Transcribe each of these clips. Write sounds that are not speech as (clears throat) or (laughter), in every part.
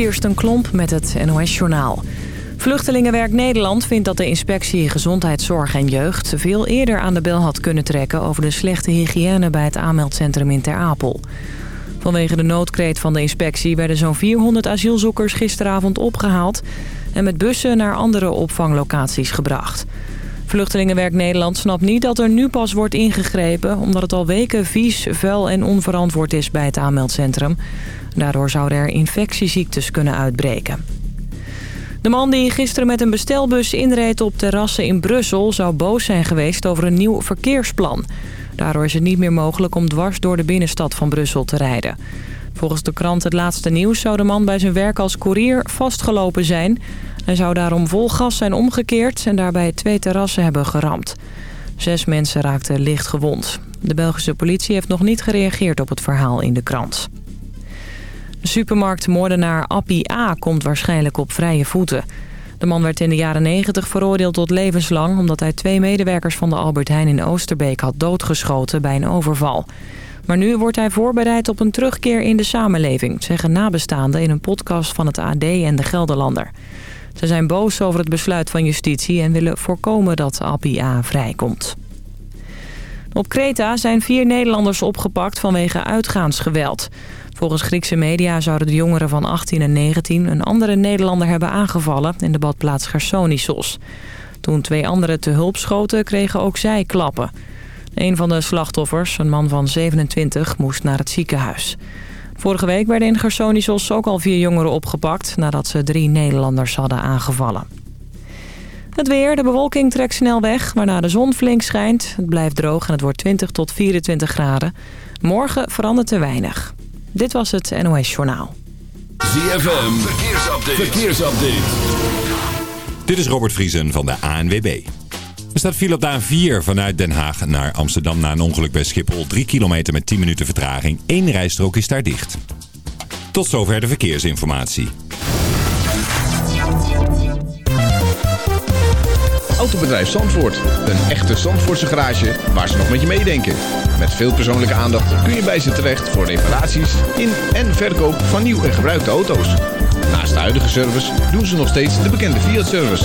Kirsten Klomp met het NOS-journaal. Vluchtelingenwerk Nederland vindt dat de inspectie Gezondheidszorg en Jeugd... veel eerder aan de bel had kunnen trekken over de slechte hygiëne... bij het aanmeldcentrum in Ter Apel. Vanwege de noodkreet van de inspectie werden zo'n 400 asielzoekers gisteravond opgehaald... en met bussen naar andere opvanglocaties gebracht. Vluchtelingenwerk Nederland snapt niet dat er nu pas wordt ingegrepen... omdat het al weken vies, vuil en onverantwoord is bij het aanmeldcentrum. Daardoor zouden er infectieziektes kunnen uitbreken. De man die gisteren met een bestelbus inreed op terrassen in Brussel... zou boos zijn geweest over een nieuw verkeersplan. Daardoor is het niet meer mogelijk om dwars door de binnenstad van Brussel te rijden. Volgens de krant Het Laatste Nieuws zou de man bij zijn werk als koerier vastgelopen zijn... Hij zou daarom vol gas zijn omgekeerd en daarbij twee terrassen hebben geramd. Zes mensen raakten licht gewond. De Belgische politie heeft nog niet gereageerd op het verhaal in de krant. De supermarktmoordenaar Appie A. komt waarschijnlijk op vrije voeten. De man werd in de jaren 90 veroordeeld tot levenslang... omdat hij twee medewerkers van de Albert Heijn in Oosterbeek had doodgeschoten bij een overval. Maar nu wordt hij voorbereid op een terugkeer in de samenleving... zeggen nabestaanden in een podcast van het AD en de Gelderlander. Ze zijn boos over het besluit van justitie en willen voorkomen dat Appie vrijkomt. Op Kreta zijn vier Nederlanders opgepakt vanwege uitgaansgeweld. Volgens Griekse media zouden de jongeren van 18 en 19 een andere Nederlander hebben aangevallen in de badplaats Gersonisos. Toen twee anderen te hulp schoten, kregen ook zij klappen. Een van de slachtoffers, een man van 27, moest naar het ziekenhuis. Vorige week werden in Gersonisos ook al vier jongeren opgepakt... nadat ze drie Nederlanders hadden aangevallen. Het weer, de bewolking trekt snel weg, waarna de zon flink schijnt. Het blijft droog en het wordt 20 tot 24 graden. Morgen verandert er weinig. Dit was het NOS Journaal. ZFM, verkeersupdate. verkeersupdate. Dit is Robert Vriesen van de ANWB. Er staat file op de A4 vanuit Den Haag naar Amsterdam na een ongeluk bij Schiphol. 3 kilometer met 10 minuten vertraging. Eén rijstrook is daar dicht. Tot zover de verkeersinformatie. Autobedrijf Zandvoort. Een echte Zandvoortse garage waar ze nog met je meedenken. Met veel persoonlijke aandacht kun je bij ze terecht voor reparaties in en verkoop van nieuw en gebruikte auto's. Naast de huidige service doen ze nog steeds de bekende Fiat-service.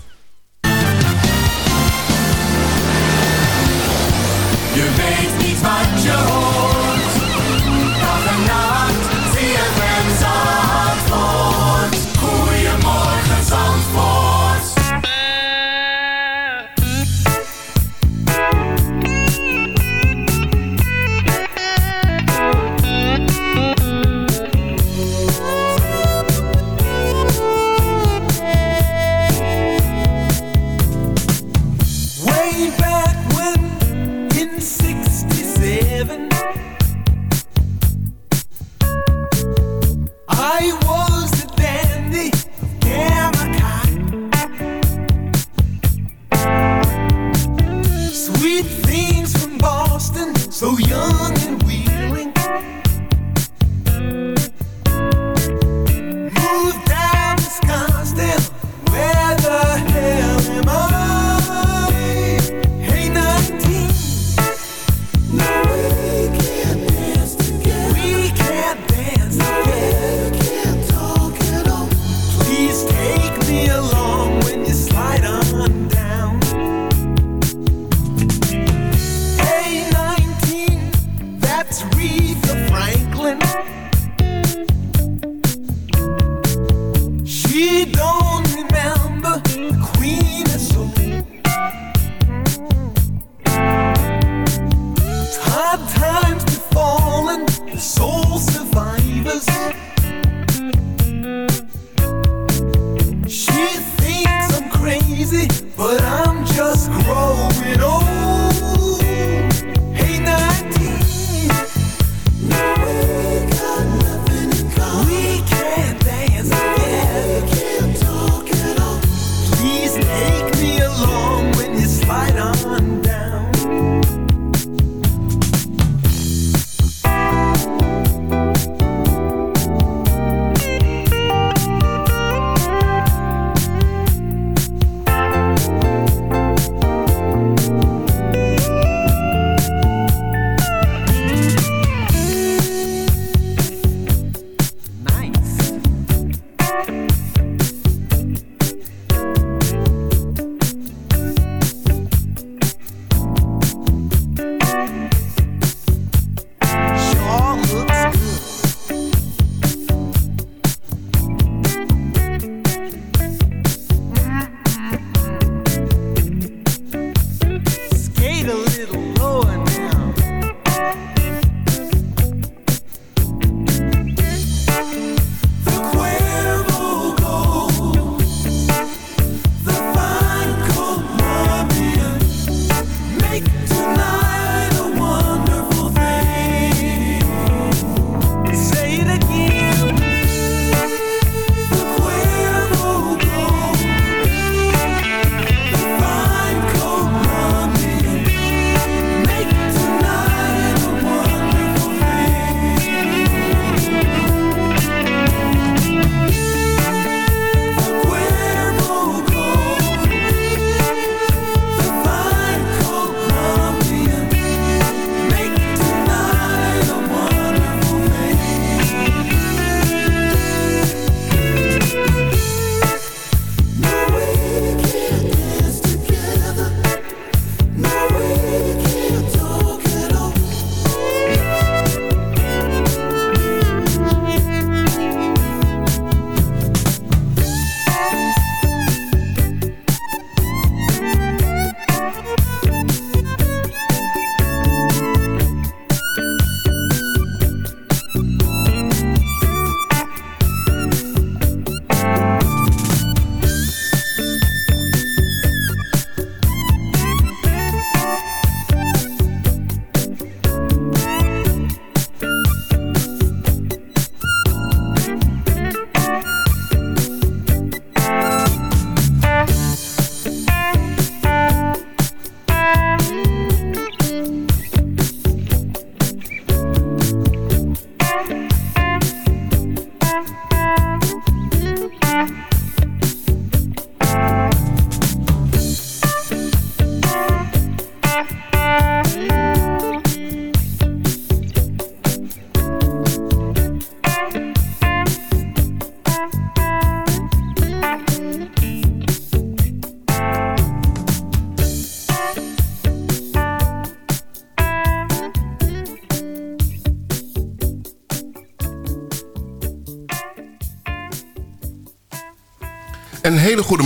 Niet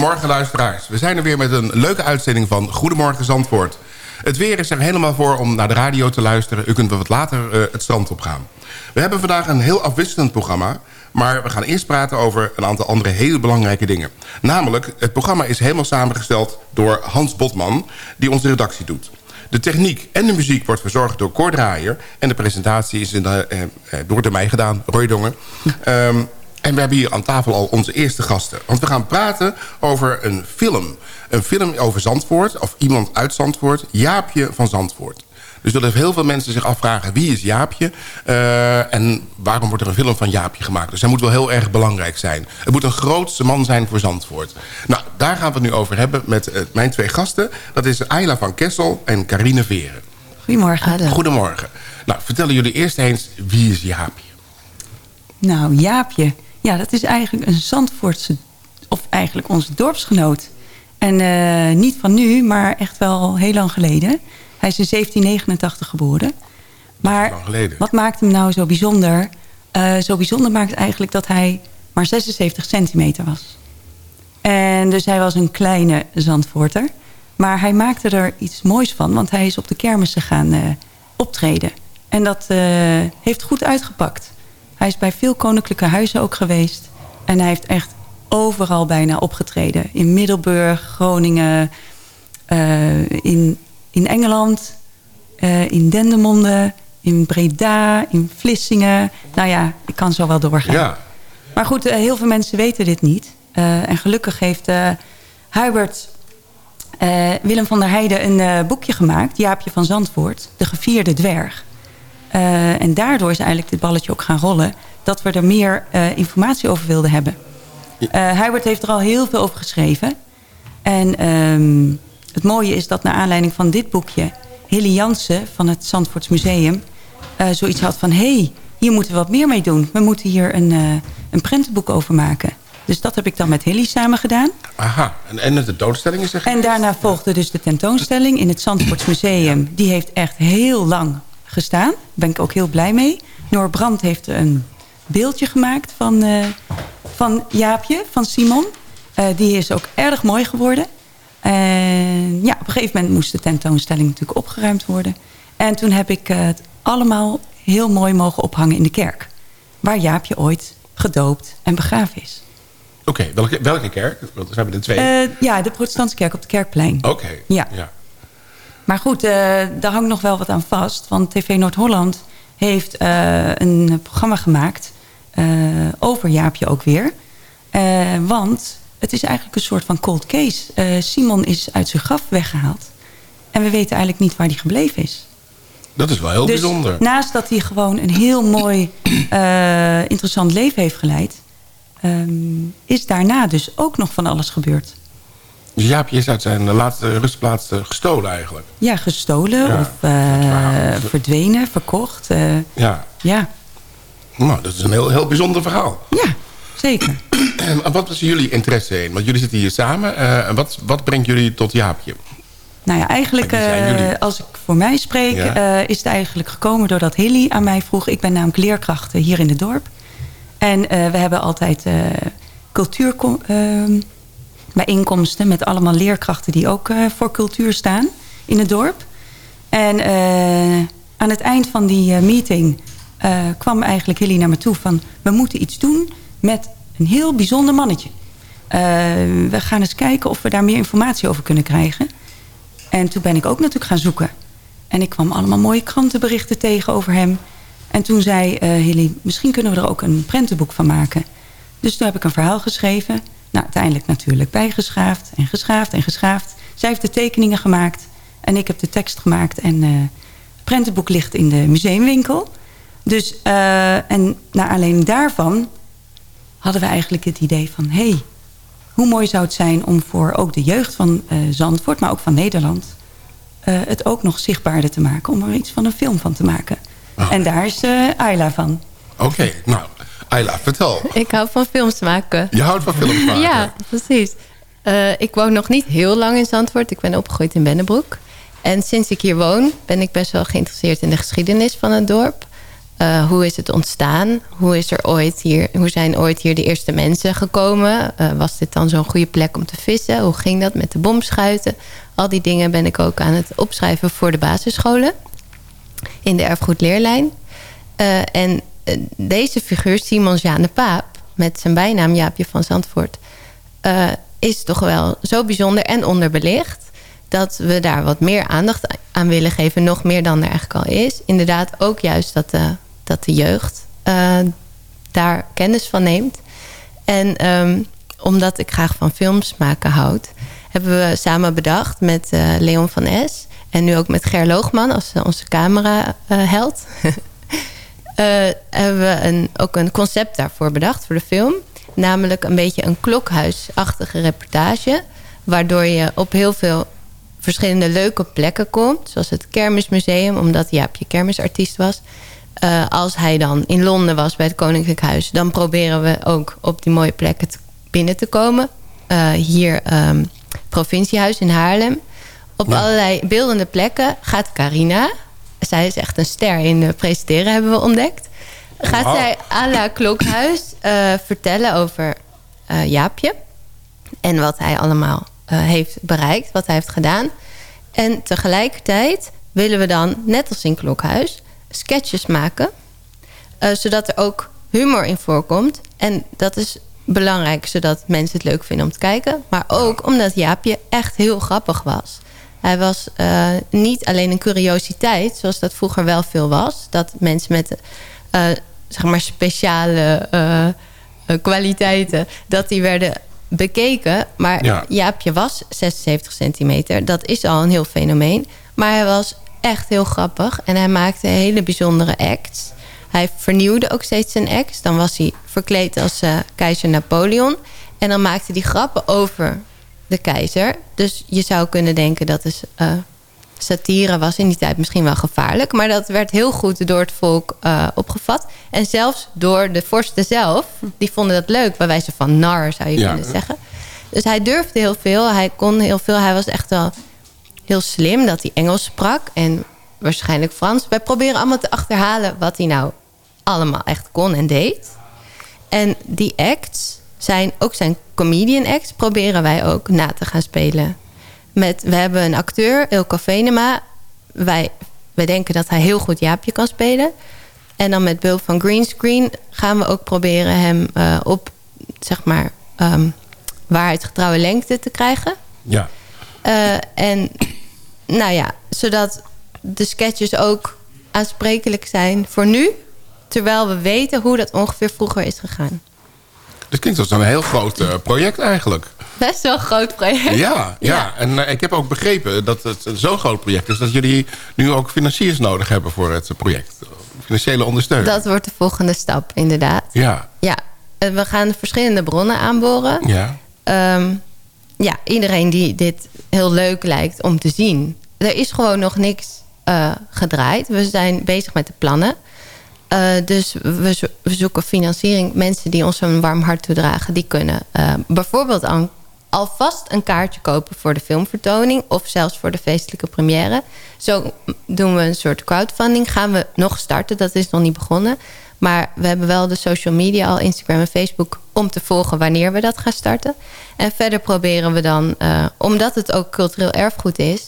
hele goede morgen luisteraars. We zijn er weer met een leuke uitzending van Goedemorgen Zandvoort. Het weer is er helemaal voor om naar de radio te luisteren. U kunt wat later uh, het strand op gaan. We hebben vandaag een heel afwisselend programma... maar we gaan eerst praten over een aantal andere hele belangrijke dingen. Namelijk, het programma is helemaal samengesteld door Hans Botman... die onze redactie doet. De techniek en de muziek wordt verzorgd door Cor Draaier... en de presentatie is in de, eh, eh, door mij gedaan, Roy Dongen. Um, en we hebben hier aan tafel al onze eerste gasten. Want we gaan praten over een film. Een film over Zandvoort, of iemand uit Zandvoort. Jaapje van Zandvoort. Dus dat heel veel mensen zich afvragen... wie is Jaapje uh, en waarom wordt er een film van Jaapje gemaakt. Dus hij moet wel heel erg belangrijk zijn. Het moet een grootste man zijn voor Zandvoort. Nou, daar gaan we het nu over hebben met uh, mijn twee gasten. Dat is Ayla van Kessel en Carine Veren. Goedemorgen. Goedemorgen. Nou, vertellen jullie eerst eens, wie is Jaapje? Nou, Jaapje ja, dat is eigenlijk een Zandvoortse, of eigenlijk onze dorpsgenoot. En uh, niet van nu, maar echt wel heel lang geleden. Hij is in 1789 geboren. Maar wat maakt hem nou zo bijzonder? Uh, zo bijzonder maakt eigenlijk dat hij maar 76 centimeter was. En dus hij was een kleine Zandvoorter. Maar hij maakte er iets moois van, want hij is op de kermissen gaan uh, optreden. En dat heeft goed uitgepakt. Hij is bij veel koninklijke huizen ook geweest. En hij heeft echt overal bijna opgetreden. In Middelburg, Groningen, uh, in, in Engeland, uh, in Dendermonde, in Breda, in Vlissingen. Nou ja, ik kan zo wel doorgaan. Ja. Maar goed, uh, heel veel mensen weten dit niet. en gelukkig heeft Hubert Willem van der Heijden een boekje gemaakt... Jaapje van Zandvoort, De Gevierde Dwerg. Uh, en daardoor is eigenlijk dit balletje ook gaan rollen... dat we er meer uh, informatie over wilden hebben. Uh, Hubert heeft er al heel veel over geschreven. En um, het mooie is dat naar aanleiding van dit boekje... Hilly Jansen van het Zandvoorts Museum... zoiets had van... hé, hey, hier moeten we wat meer mee doen. We moeten hier een, een prentenboek over maken. Dus dat heb ik dan met Hilly samen gedaan. Aha, en, en de tentoonstelling is er En daarna volgde dus de tentoonstelling in het Zandvoorts Museum. Die heeft echt heel lang gestaan. Daar ben ik ook heel blij mee. Noor Brandt heeft een beeldje gemaakt van, uh, van Jaapje, van Simon. Uh, die is ook erg mooi geworden. En ja, op een gegeven moment moest de tentoonstelling natuurlijk opgeruimd worden. En toen heb ik het allemaal heel mooi mogen ophangen in de kerk. Waar Jaapje ooit gedoopt en begraven is. Oké, okay, welke, welke kerk? Want we hebben er twee. Uh, ja, de protestantse kerk op de Kerkplein. Oké, ja. ja. Maar goed, uh, daar hangt nog wel wat aan vast. Want TV Noord-Holland heeft uh, een programma gemaakt... Uh, over Jaapje ook weer. want het is eigenlijk een soort van cold case. Simon is uit zijn graf weggehaald. En we weten eigenlijk niet waar hij gebleven is. Dat is wel heel dus bijzonder. naast dat hij gewoon een heel mooi, interessant leven heeft geleid... Um, is daarna dus ook nog van alles gebeurd. Dus Jaapje is uit zijn laatste rustplaats eh, gestolen eigenlijk. Ja, gestolen of uh, verdwenen, verkocht. Uh, ja. ja. Nou, dat is een heel, heel bijzonder verhaal. Ja, zeker. (clears throat) En wat was jullie interesse in? Want jullie zitten hier samen. Uh, wat, wat brengt jullie tot Jaapje? Nou ja, eigenlijk, als ik voor mij spreek... Ja. is het eigenlijk gekomen doordat Hilly aan mij vroeg... ik ben namelijk leerkracht hier in het dorp. En we hebben altijd cultuur ehm, bijeenkomsten met allemaal leerkrachten die ook uh, voor cultuur staan in het dorp. En uh, aan het eind van die uh, meeting kwam eigenlijk Hilly naar me toe van... we moeten iets doen met een heel bijzonder mannetje. we gaan eens kijken of we daar meer informatie over kunnen krijgen. En toen ben ik ook natuurlijk gaan zoeken. En ik kwam allemaal mooie krantenberichten tegen over hem. En toen zei Hilly, misschien kunnen we er ook een prentenboek van maken. Dus toen heb ik een verhaal geschreven... Nou, uiteindelijk natuurlijk bijgeschaafd en geschaafd en geschaafd. Zij heeft de tekeningen gemaakt en ik heb de tekst gemaakt. En uh, het prentenboek ligt in de museumwinkel. Dus, uh, en naar aanleiding daarvan hadden we eigenlijk het idee van... hé, hey, hoe mooi zou het zijn om voor ook de jeugd van uh, Zandvoort... maar ook van Nederland, het ook nog zichtbaarder te maken... om er iets van een film van te maken. Oh. En daar is Ayla van. Oké, nou, Ayla, vertel. Ik hou van films maken. Je houdt van films (laughs) maken? ja, precies. Uh, ik woon nog niet heel lang in Zandvoort. Ik ben opgegroeid in Bennebroek. En sinds ik hier woon ben ik best wel geïnteresseerd in de geschiedenis van het dorp. Eh, hoe is het ontstaan? Hoe, is er ooit hier, hoe zijn ooit hier de eerste mensen gekomen? Eh, was dit dan zo'n goede plek om te vissen? Hoe ging dat met de bomschuiten? Al die dingen ben ik ook aan het opschrijven voor de basisscholen. In de erfgoedleerlijn. Eh, en eh, deze figuur, Simon de Paap... met zijn bijnaam Jaapje van Zandvoort... eh, is toch wel zo bijzonder en onderbelicht... dat we daar wat meer aandacht aan willen geven. Nog meer dan er eigenlijk al is. Inderdaad ook juist dat de, dat de jeugd eh, daar kennis van neemt. En ehm, omdat ik graag van films maken houd... hebben we samen bedacht met eh, Leon van Es... en nu ook met Ger Loogman als eh, onze camera-held... (laughs) Eh, hebben we een, ook een concept daarvoor bedacht voor de film. Namelijk een beetje een klokhuisachtige reportage. Waardoor je op heel veel verschillende leuke plekken komt. Zoals het Kermismuseum, omdat Jaapje kermisartiest was. Eh, als hij dan in Londen was bij het Koninklijk Huis... dan proberen we ook op die mooie plekken te- binnen te komen. Eh, hier ehm provinciehuis in Haarlem. Op allerlei beeldende plekken gaat Carina... zij is echt een ster in eh, presenteren, hebben we ontdekt... gaat zij à la Klokhuis eh, vertellen over eh, Jaapje... en wat hij allemaal heeft bereikt, wat hij heeft gedaan. En tegelijkertijd willen we dan, net als in Klokhuis... sketches maken, zodat er ook humor in voorkomt. En dat is belangrijk, zodat mensen het leuk vinden om te kijken. Maar ook omdat Jaapje echt heel grappig was. Hij was eh, niet alleen een curiositeit, zoals dat vroeger wel veel was. Dat mensen met eh, zeg maar speciale eh, kwaliteiten, dat die werden bekeken. Maar Ja. Jaapje was 76 centimeter. Dat is al een heel fenomeen. Maar hij was echt heel grappig. En hij maakte hele bijzondere acts. Hij vernieuwde ook steeds zijn acts. Dan was hij verkleed als keizer Napoleon. En dan maakte hij grappen over de keizer. Dus je zou kunnen denken dat is, eh, satire was in die tijd misschien wel gevaarlijk. Maar dat werd heel goed door het volk eh, opgevat. En zelfs door de vorsten zelf. Die vonden dat leuk. Bij wijze van nar zou je Ja. kunnen zeggen. Dus hij durfde heel veel. Hij kon heel veel. Hij was echt wel heel slim dat hij Engels sprak. En waarschijnlijk Frans. Wij proberen allemaal te achterhalen wat hij nou allemaal echt kon en deed. En die acts zijn ook zijn comedian acts. Proberen wij ook na te gaan spelen. Met, we hebben een acteur, Ilko Venema. Wij, wij denken dat hij heel goed Jaapje kan spelen. En dan met behulp van greenscreen gaan we ook proberen hem eh, op, zeg maar, ehm waarheidsgetrouwe lengte te krijgen. Ja. Eh, en nou ja, zodat de sketches ook aansprekelijk zijn voor nu. Terwijl we weten hoe dat ongeveer vroeger is gegaan. Dat klinkt als een heel groot eh, project eigenlijk. Best wel een groot project. Ja, ja. en eh, ik heb ook begrepen dat het zo'n groot project is... dat jullie nu ook financiers nodig hebben voor het project. Financiële ondersteuning. Dat wordt de volgende stap, inderdaad. Ja, Ja, we gaan verschillende bronnen aanboren. ja. Ehm, ja, iedereen die dit heel leuk lijkt om te zien. Er is gewoon nog niks eh, gedraaid. We zijn bezig met de plannen. Eh, dus we, zo- we zoeken financiering. Mensen die ons een warm hart toedragen... die kunnen eh, bijvoorbeeld al, alvast een kaartje kopen... voor de filmvertoning of zelfs voor de feestelijke première. Zo doen we een soort crowdfunding. Gaan we nog starten, dat is nog niet begonnen. Maar we hebben wel de social media al, Instagram en Facebook... om te volgen wanneer we dat gaan starten. En verder proberen we dan, eh, omdat het ook cultureel erfgoed is...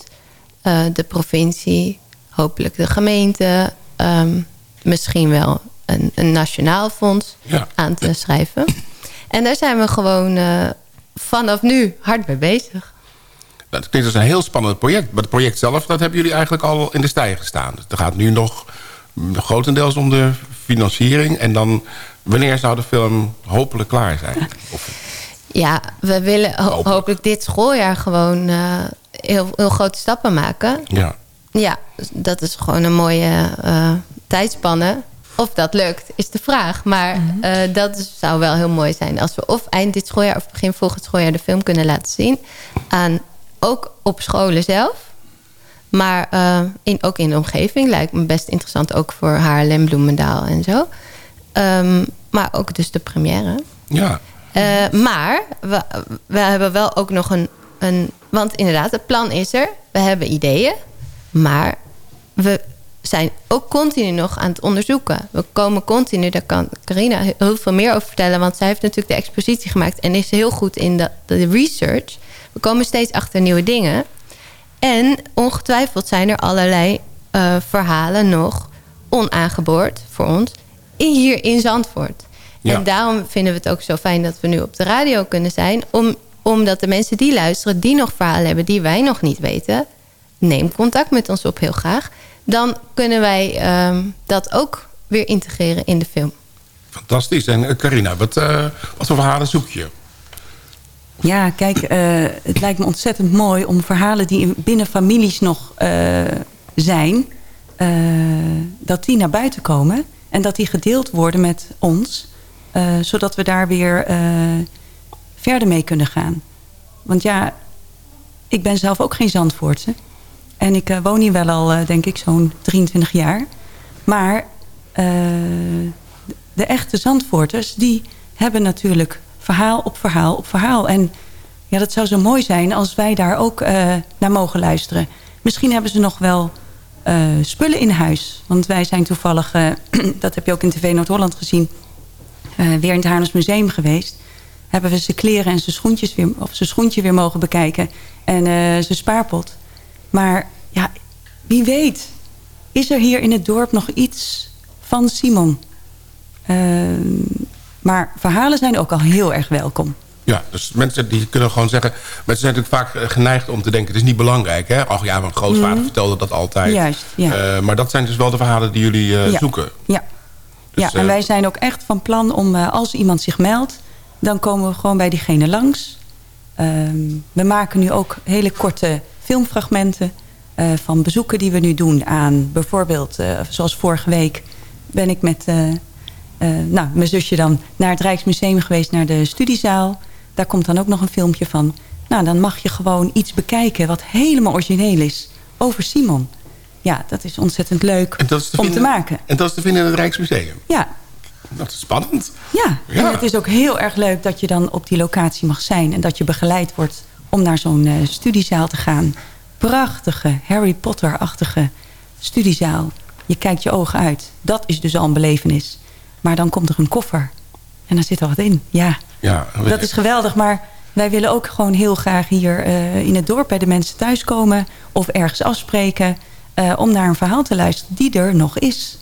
de provincie, hopelijk de gemeente... ehm, misschien wel een, een nationaal fonds Ja. aan te schrijven. En daar zijn we gewoon eh, vanaf nu hard mee bezig. Dat klinkt als een heel spannend project. Maar het project zelf, dat hebben jullie eigenlijk al in de stijger gestaan. Dus er gaat nu nog mm, grotendeels om de financiering. En dan, wanneer zou de film hopelijk klaar zijn? Of, Ja, we willen ho- Hopelijk. hopelijk dit schooljaar gewoon eh, heel, heel grote stappen maken. ja. Ja, dat is gewoon een mooie eh, tijdspanne. Of dat lukt, is de vraag. Maar eh, dat zou wel heel mooi zijn. Als we of eind dit schooljaar of begin volgend schooljaar de film kunnen laten zien. Aan, ook op scholen zelf. Maar eh, in, ook in de omgeving lijkt me best interessant. Ook voor Haarlem, Bloemendaal en zo. Ehm, maar ook dus de première. ja. Eh, maar we, we hebben wel ook nog een, een... Want inderdaad, het plan is er. We hebben ideeën. Maar we zijn ook continu nog aan het onderzoeken. We komen continu, daar kan Carina heel veel meer over vertellen... want zij heeft natuurlijk de expositie gemaakt... en is heel goed in de, de research. We komen steeds achter nieuwe dingen. En ongetwijfeld zijn er allerlei eh, verhalen nog onaangeboord voor ons... hier in Zandvoort. Ja. En daarom vinden we het ook zo fijn dat we nu op de radio kunnen zijn... Om, omdat de mensen die luisteren, die nog verhalen hebben... die wij nog niet weten, neem contact met ons op heel graag. Dan kunnen wij ehm, dat ook weer integreren in de film. Fantastisch. En eh, Carina, wat, eh, wat voor verhalen zoek je? Ja, kijk, eh, het lijkt me ontzettend mooi om verhalen die in- binnen families nog eh, zijn, eh, dat die naar buiten komen en dat die gedeeld worden met ons, eh, zodat we daar weer eh, verder mee kunnen gaan. Want ja, ik ben zelf ook geen Zandvoortse en ik eh, woon hier wel al, eh, denk ik, zo'n 23 jaar. Maar eh, de echte Zandvoorters, die hebben natuurlijk verhaal op verhaal op verhaal. En ja, dat zou zo mooi zijn als wij daar ook naar mogen luisteren. Misschien hebben ze nog wel spullen in huis. Want wij zijn toevallig, (clears throat) dat heb je ook in TV Noord-Holland gezien... weer in het Haarlems Museum geweest. Hebben we zijn kleren en zijn schoentjes weer, of zijn schoentje weer mogen bekijken. En eh, zijn spaarpot. Maar ja, wie weet, is er hier in het dorp nog iets van Simon? Ehm, maar verhalen zijn ook al heel erg welkom. Ja, dus mensen die kunnen gewoon zeggen... Mensen zijn natuurlijk vaak eh, geneigd om te denken... het is niet belangrijk, hè? Ach ja, mijn grootvader vertelde dat altijd. Mhm. Juist, ja. Eh, maar dat zijn dus wel de verhalen die jullie eh, Ja. zoeken. Ja, Dus, ja en wij zijn ook echt van plan om, als iemand zich meldt... dan komen we gewoon bij diegene langs. Ehm, we maken nu ook hele korte filmfragmenten... eh, van bezoeken die we nu doen aan bijvoorbeeld... eh, zoals vorige week ben ik met eh, nou, mijn zusje dan naar het Rijksmuseum geweest... naar de studiezaal. Daar komt dan ook nog een filmpje van. Nou, dan mag je gewoon iets bekijken wat helemaal origineel is... over Simon. Ja, dat is ontzettend leuk te om vinden, te maken. En dat is te vinden in het Rijksmuseum. Ja, Dat is spannend. ja, Ja. en het is ook heel erg leuk dat je dan op die locatie mag zijn... en dat je begeleid wordt om naar zo'n eh, studiezaal te gaan. Prachtige, Harry Potter-achtige studiezaal. Je kijkt je ogen uit. Dat is dus al een belevenis. Maar dan komt er een koffer. En daar zit al wat in. Ja, Ja, dat is geweldig. Maar wij willen ook gewoon heel graag hier eh, in het dorp... bij de mensen thuiskomen of ergens afspreken... eh, om naar een verhaal te luisteren die er nog is.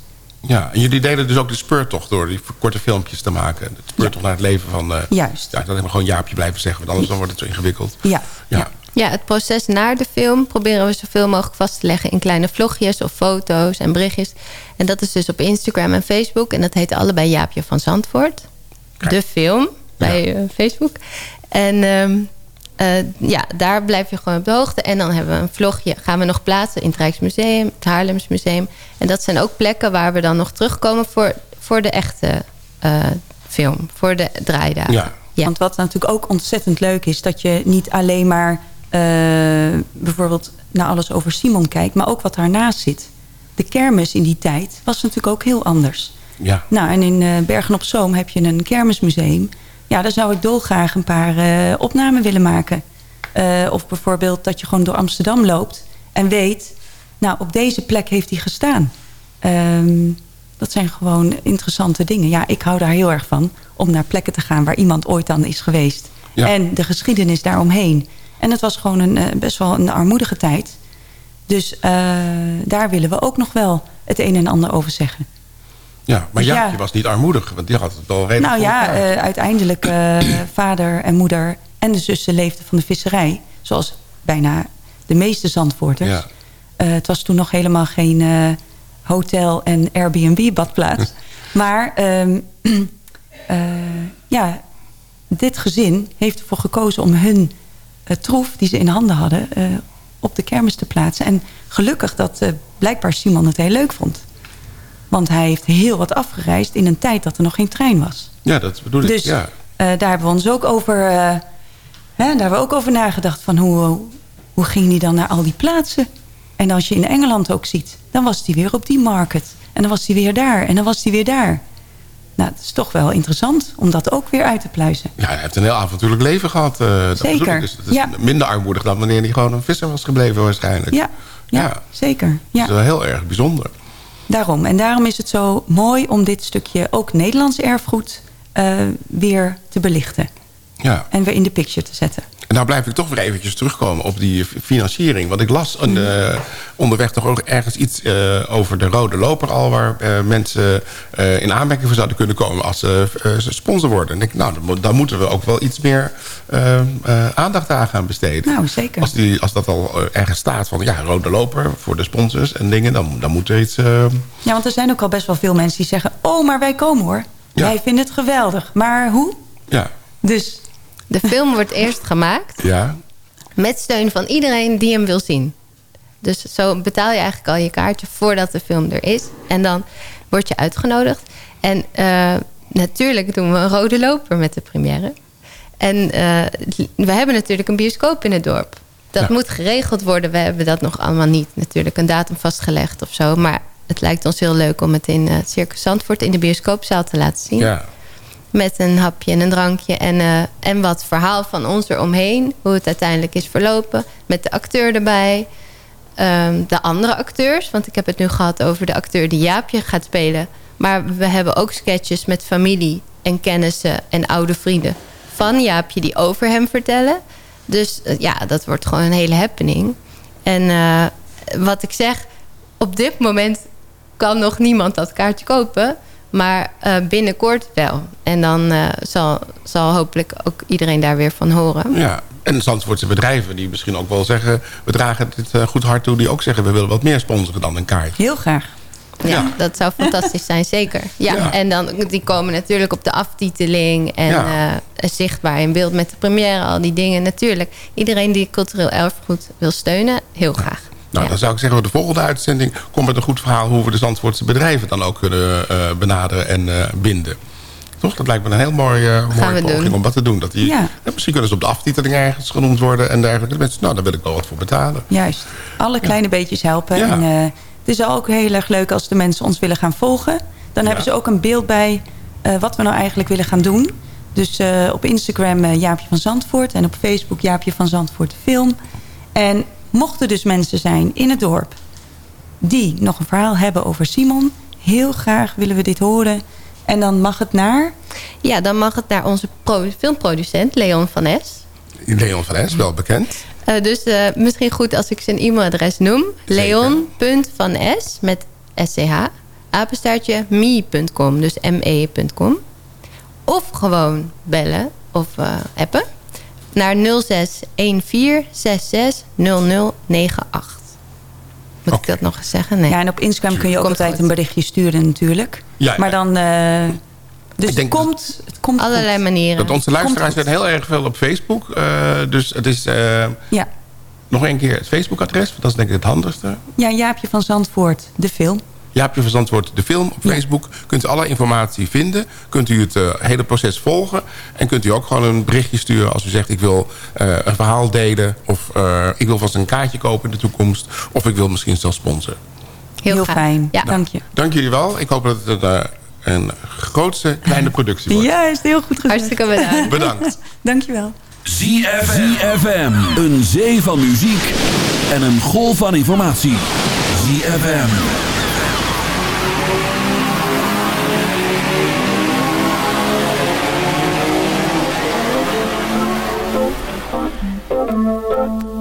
Ja, en jullie deden dus ook de speurtocht door die korte filmpjes te maken. De speurtocht naar het leven van... eh, Juist. Ja, dat hebben we gewoon Jaapje blijven zeggen, want anders dan wordt het zo ingewikkeld. Ja, Ja, Ja, het proces naar de film proberen we zoveel mogelijk vast te leggen... in kleine vlogjes of foto's en berichtjes. En dat is dus op Instagram en Facebook. En dat heet allebei Jaapje van Zandvoort. De film bij eh, Facebook. En ehm, eh, ja, daar blijf je gewoon op de hoogte. En dan hebben we een vlogje, gaan we nog plaatsen in het Rijksmuseum... het Haarlems Museum. En dat zijn ook plekken waar we dan nog terugkomen... voor, voor de echte eh, film, voor de draaidagen. Ja. Ja. Want wat natuurlijk ook ontzettend leuk is... dat je niet alleen maar eh, bijvoorbeeld naar alles over Simon kijkt... maar ook wat daarnaast zit. De kermis in die tijd was natuurlijk ook heel anders. ja. Nou, en in eh, Bergen-op-Zoom heb je een kermismuseum. Ja, daar zou ik dolgraag een paar eh, opnamen willen maken. Eh, of bijvoorbeeld dat je gewoon door Amsterdam loopt... en weet, nou, op deze plek heeft hij gestaan. Ehm, dat zijn gewoon interessante dingen. Ja, ik hou daar heel erg van om naar plekken te gaan... waar iemand ooit dan is geweest. Ja. En de geschiedenis daaromheen. En het was gewoon een, eh, best wel een armoedige tijd. Dus daar willen we ook nog wel het een en ander over zeggen. Ja, maar ja. was niet armoedig, want die had het wel redelijk Nou ja, eh, uiteindelijk uh, (clears throat) vader en moeder en de zussen leefden van de visserij. Zoals bijna de meeste Zandvoorters. Ja. Uh, het was toen nog helemaal geen hotel en Airbnb-badplaats. (laughs) maar um, (clears throat) ja, dit gezin heeft ervoor gekozen om hun troef die ze in handen hadden... op de kermis te plaatsen. En gelukkig dat blijkbaar Simon het heel leuk vond. Want hij heeft heel wat afgereisd in een tijd dat er nog geen trein was. Ja, dat bedoel ik. Dus ja. uh, daar hebben we ons ook over, uh, hè, daar hebben we ook over nagedacht. Van hoe, hoe ging hij dan naar al die plaatsen? En als je in Engeland ook ziet, dan was hij weer op die market. En dan was hij weer daar en dan was hij weer daar. Nou, het is toch wel interessant om dat ook weer uit te pluizen. Ja, hij heeft een heel avontuurlijk leven gehad. Uh, zeker. Dus dat is ja. minder armoedig dan wanneer hij gewoon een visser was gebleven waarschijnlijk. Ja, ja, ja. zeker. Ja. Dat is wel heel erg bijzonder. Daarom. En daarom is het zo mooi om dit stukje ook Nederlands erfgoed eh, weer te belichten. Ja. En weer in de picture te zetten. En nou blijf ik toch weer eventjes terugkomen op die financiering. Want ik las een, eh, onderweg toch ook ergens iets eh, over de rode loper al... waar eh, mensen in aanmerking voor zouden kunnen komen als ze sponsor worden. En ik nou, dan moeten we ook wel iets meer aandacht aan gaan besteden. Nou, zeker. Als, die, als dat al ergens staat van, ja, rode loper voor de sponsors en dingen... dan, dan moet er iets... Ja, want er zijn ook al best wel veel mensen die zeggen... oh, maar wij komen hoor. Ja. Wij vinden het geweldig. Maar hoe? ja, Dus De film wordt eerst gemaakt ja, met steun van iedereen die hem wil zien. Dus zo betaal je eigenlijk al je kaartje voordat de film er is. En dan word je uitgenodigd. En eh, natuurlijk doen we een rode loper met de première. En eh, we hebben natuurlijk een bioscoop in het dorp. Dat Ja. moet geregeld worden. We hebben dat nog allemaal niet natuurlijk een datum vastgelegd of zo. Maar het lijkt ons heel leuk om het in het Circus Zandvoort in de bioscoopzaal te laten zien. ja. Met een hapje en een drankje. En, eh, en wat verhaal van ons eromheen. Hoe het uiteindelijk is verlopen. Met de acteur erbij. Ehm, de andere acteurs. Want ik heb het nu gehad over de acteur die Jaapje gaat spelen. Maar we hebben ook sketches met familie en kennissen en oude vrienden. Van Jaapje die over hem vertellen. Dus eh, ja, dat wordt gewoon een hele happening. En eh, wat ik zeg, op dit moment kan nog niemand dat kaartje kopen. Maar eh, binnenkort wel. En dan eh, zal, zal hopelijk ook iedereen daar weer van horen. Ja, en Zandvoortse bedrijven die misschien ook wel zeggen... we dragen dit eh, goed hard toe, die ook zeggen... we willen wat meer sponsoren dan een kaartje. heel graag. Ja, Ja. dat zou fantastisch (laughs) zijn, zeker. Ja, Ja. En dan, die komen natuurlijk op de aftiteling en Ja. eh, zichtbaar in beeld met de première, al die dingen. Natuurlijk, iedereen die cultureel erfgoed wil steunen, heel graag. Nou, dan zou ik zeggen, de volgende uitzending... komt met een goed verhaal hoe we de Zandvoortse bedrijven... dan ook kunnen eh, benaderen en eh, binden. Toch? Dat lijkt me een heel mooi, eh mooie we poging doen. om dat te doen. Dat die, Ja. Misschien kunnen ze op de aftiteling ergens genoemd worden... en dergelijke. Mensen, nou, daar wil ik wel wat voor betalen. Juist. Alle kleine beetjes helpen. Ja. En, het is ook heel erg leuk als de mensen ons willen gaan volgen. Dan hebben ze ook een beeld bij wat we nou eigenlijk willen gaan doen. Dus op Instagram Jaapje van Zandvoort. En op Facebook Jaapje van Zandvoort film. En mochten dus mensen zijn in het dorp... die nog een verhaal hebben over Simon... heel graag willen we dit horen. En dan mag het naar... Ja, dan mag het naar onze pro- filmproducent Leon van Es. Leon van Es, wel bekend. Eh, dus eh, misschien goed als ik zijn e-mailadres noem. Leon.vanes met sch apenstaartje me.com, dus me.com. Of gewoon bellen of eh, appen naar 0614660098. Moet ik dat nog eens zeggen? Nee. Ja, en op Instagram kun je ook Komt altijd goed. een berichtje sturen natuurlijk. Ja, maar dan... eh, dus het komt, het komt Allerlei manieren. Dat onze luisteraars zijn heel erg veel op Facebook. eh, dus het is eh, Ja. nog een keer het Facebook-adres. want Dat is denk ik het handigste. ja, Jaapje van Zandvoort, de film. Jaapje Zandvoort, de film op Ja. Facebook. Kunt u alle informatie vinden. Kunt u het eh, hele proces volgen. En kunt u ook gewoon een berichtje sturen als u zegt... ik wil eh, een verhaal delen. Of eh, ik wil vast een kaartje kopen in de toekomst. Of ik wil misschien zelfs sponsoren. Heel, fijn. Ja. Dank je. Dank jullie wel. Ik hoop dat het een, een grootste kleine productie wordt. Juist, heel goed gezegd. Hartstikke bedankt. Bedankt. Dank je wel. ZFM. Een zee van muziek en een golf van informatie. ZFM. We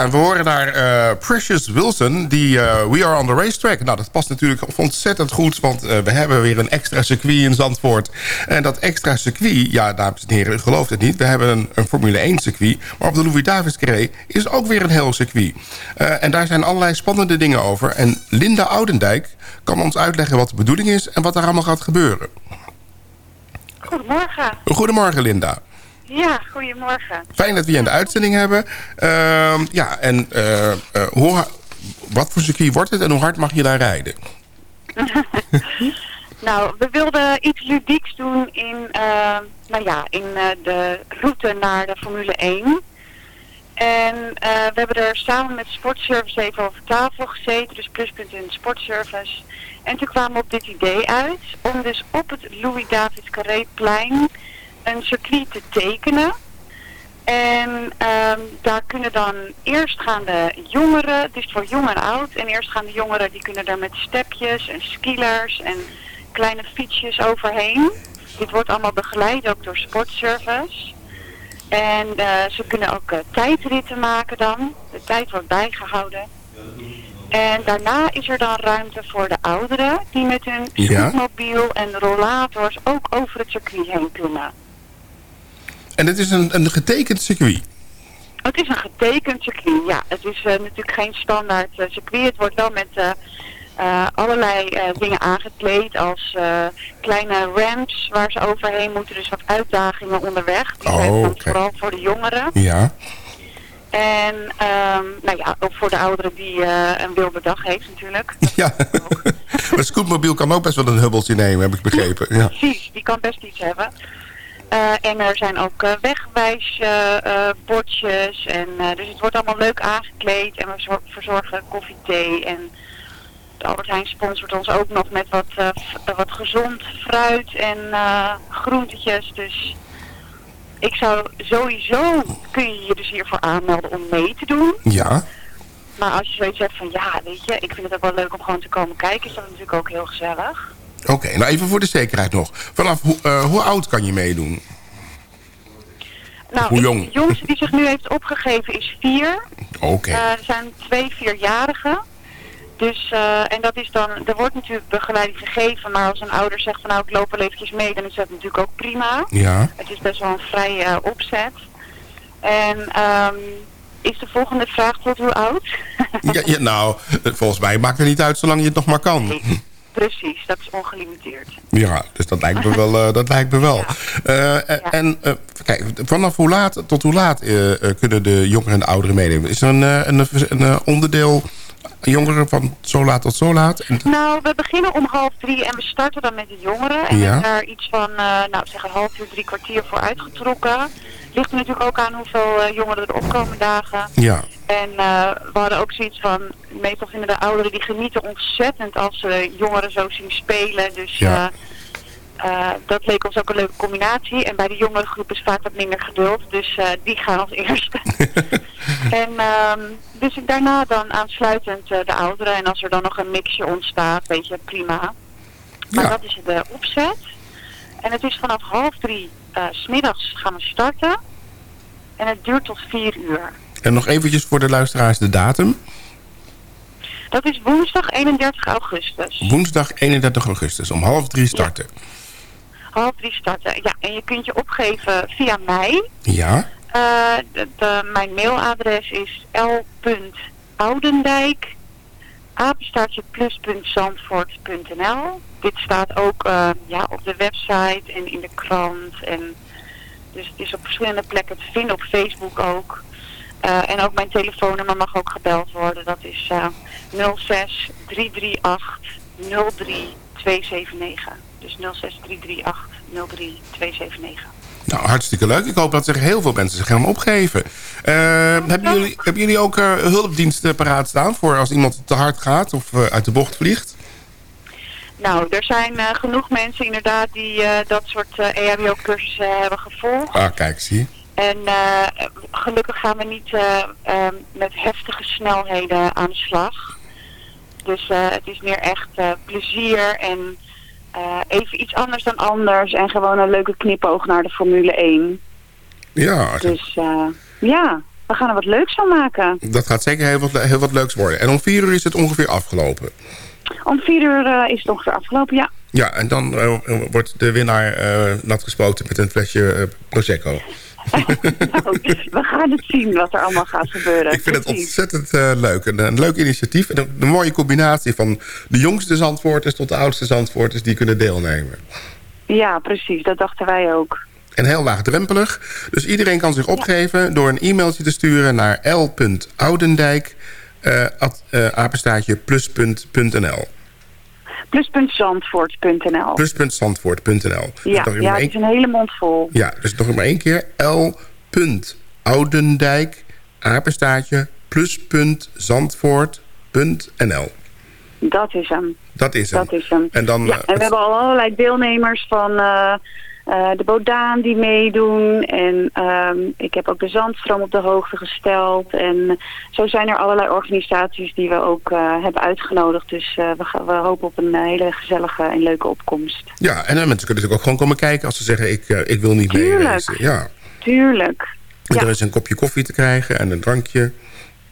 Ja, en we horen daar eh, Precious Wilson, die eh, We Are on the Racetrack. Nou, dat past natuurlijk ontzettend goed, want eh, we hebben weer een extra circuit in Zandvoort. En dat extra circuit, ja, dames en heren, u gelooft het niet. We hebben een, een Formule 1 circuit, maar op de Louis-Davis Carré is ook weer een heel circuit. En daar zijn allerlei spannende dingen over. En Linda Oudendijk kan ons uitleggen wat de bedoeling is en wat er allemaal gaat gebeuren. Goedemorgen. Goedemorgen, Linda. Ja, goedemorgen. Fijn dat we je in de uitzending hebben. Ehm, ja, en eh, hoe, wat voor circuit wordt het en hoe hard mag je daar rijden? (laughs) Nou, we wilden iets ludieks doen in, eh, nou ja, in de route naar de Formule 1. En we hebben er samen met Sportservice even over tafel gezeten, dus pluspunt in Sportservice. En toen kwamen we op dit idee uit om dus op het Louis-David Carré-plein een circuit te tekenen. En ehm, daar kunnen dan eerst gaan de jongeren, het is voor jong en oud, en eerst gaan de jongeren die kunnen daar met stepjes en skilers en kleine fietsjes overheen. Dit wordt allemaal begeleid ook door Sportservice. En eh, ze kunnen ook eh, tijdritten maken dan. De tijd wordt bijgehouden. En daarna is er dan ruimte voor de ouderen die met hun scootmobiel en rollators ook over het circuit heen kunnen. En het is een, een getekend circuit. Het is een getekend circuit, ja. Het is eh, natuurlijk geen standaard eh, circuit. Het wordt wel met eh, allerlei dingen aangekleed als kleine ramps waar ze overheen moeten. Dus wat uitdagingen onderweg. Die zijn Oh, oké. vooral voor de jongeren. Ja. En ehm, nou ja, ook voor de ouderen die een wilde dag heeft natuurlijk. (laughs) ja. maar scootmobiel kan ook best wel een hubbeltje nemen, heb ik begrepen. Ja. Precies, die kan best iets hebben. Eh, en er zijn ook eh, wegwijsbordjes. en eh, dus het wordt allemaal leuk aangekleed. En we zor- verzorgen koffie, thee. En de Albert Heijn sponsort ons ook nog met wat, wat gezond fruit en groentetjes. Dus ik zou sowieso, kun je je dus hiervoor aanmelden om mee te doen. Ja. Maar als je zoiets hebt van ja, weet je, ik vind het ook wel leuk om gewoon te komen kijken. Is dat natuurlijk ook heel gezellig. Oké, nou even voor de zekerheid nog. Vanaf hoe, eh, hoe oud kan je meedoen? Nou, Hoe jong? de jongste die zich nu heeft opgegeven is vier. Oké. Eh, er zijn twee vierjarigen. Dus, eh, en dat is dan, er wordt natuurlijk begeleiding gegeven, maar als een ouder zegt van nou ik loop wel eventjes mee, dan is dat natuurlijk ook prima. Ja. Het is best wel een vrije eh, opzet. En ehm, is de volgende vraag tot hoe oud? ja, ja nou, volgens mij maakt het niet uit zolang je het nog maar kan. Precies, dat is ongelimiteerd. Ja, dus dat lijkt me wel. eh, dat lijkt me wel. Eh, eh, En kijk, vanaf hoe laat tot hoe laat kunnen de jongeren en de ouderen meenemen? Is er een, een, een, onderdeel jongeren van zo laat tot zo laat? Nou, we beginnen om half drie en we starten dan met de jongeren. En Ja. we hebben daar iets van, nou zeg een half uur, drie kwartier voor uitgetrokken. Ligt natuurlijk ook aan hoeveel eh, jongeren er opkomen dagen. ja. En eh, we hadden ook zoiets van, meestal vinden de ouderen die genieten ontzettend als ze jongeren zo zien spelen. Dus Ja. eh, dat leek ons ook een leuke combinatie. En bij de jongere groep is vaak wat minder geduld, dus die gaan als eerste. (laughs) en ehm, dus daarna dan aansluitend de ouderen. En als er dan nog een mixje ontstaat, weet je, prima. Maar Ja. dat is de opzet. En het is vanaf half drie s smiddags gaan we starten. En het duurt tot vier uur. En nog eventjes voor de luisteraars de datum. Dat is woensdag 31 augustus. Woensdag 31 augustus om half drie starten. Half drie starten. Ja, en je kunt je opgeven via mij. Ja. Eh, de, de- mijn mailadres is l.oudendijk apenstaartje plus.zandvoort.nl Dit staat ook eh, ja, op de website en in de krant. En, dus het is op verschillende plekken te vinden, op Facebook ook. Eh, en ook mijn telefoonnummer mag ook gebeld worden. Dat is eh 06 338 03 279. Dus 06 338 03 279. Nou, hartstikke leuk. Ik hoop dat er heel veel mensen zich gaan opgeven. Eh, hebben, jullie, hebben jullie ook eh, hulpdiensten paraat staan... voor als iemand te hard gaat of eh, uit de bocht vliegt? Nou, er zijn genoeg mensen inderdaad die dat soort eh EHBO-cursussen hebben gevolgd. Ah, kijk, zie je. En gelukkig gaan we niet eh, ehm, met heftige snelheden aan de slag. Dus het is meer echt plezier en eh, even iets anders dan anders. En gewoon een leuke knipoog naar de Formule 1. Ja, Dus eh, ja, we gaan er wat leuks van maken. Dat gaat zeker heel wat, heel wat leuks worden. En om vier uur is het ongeveer afgelopen. Om vier uur eh, is het ongeveer afgelopen, ja. Ja, en dan wordt de winnaar nat gespoten met een flesje Prosecco. (laughs) Nou, we gaan het zien wat er allemaal gaat gebeuren. Ik vind het ontzettend eh, leuk. Een, een leuk initiatief. En een, een mooie combinatie van de jongste zandvoorters tot de oudste zandvoorters die kunnen deelnemen. Ja, precies. Dat dachten wij ook. En heel laagdrempelig. Dus iedereen kan zich opgeven door een e-mailtje te sturen naar l.oudendijk eh, at, eh, plus.nl. Plus.zandvoort.nl Plus.zandvoort.nl. Ja, Dus ja het is een hele mond vol. ja, dus nog maar één keer. l.oudendijk apenstaartje plus.zandvoort.nl. Dat is hem. Dat is hem. Dat is hem. En dan, ja, eh, en we hebben al allerlei deelnemers van eh, eh, de Bodaan die meedoen. En ehm, ik heb ook de Zandstroom op de hoogte gesteld. En zo zijn er allerlei organisaties die we ook eh, hebben uitgenodigd. Dus eh, we, gaan- we hopen op een hele gezellige en leuke opkomst. Ja, en mensen kunnen natuurlijk ook gewoon komen kijken als ze zeggen ik, ik wil niet Tuurlijk. meereizen. Ja. Tuurlijk. Ja. Er is een kopje koffie te krijgen en een drankje.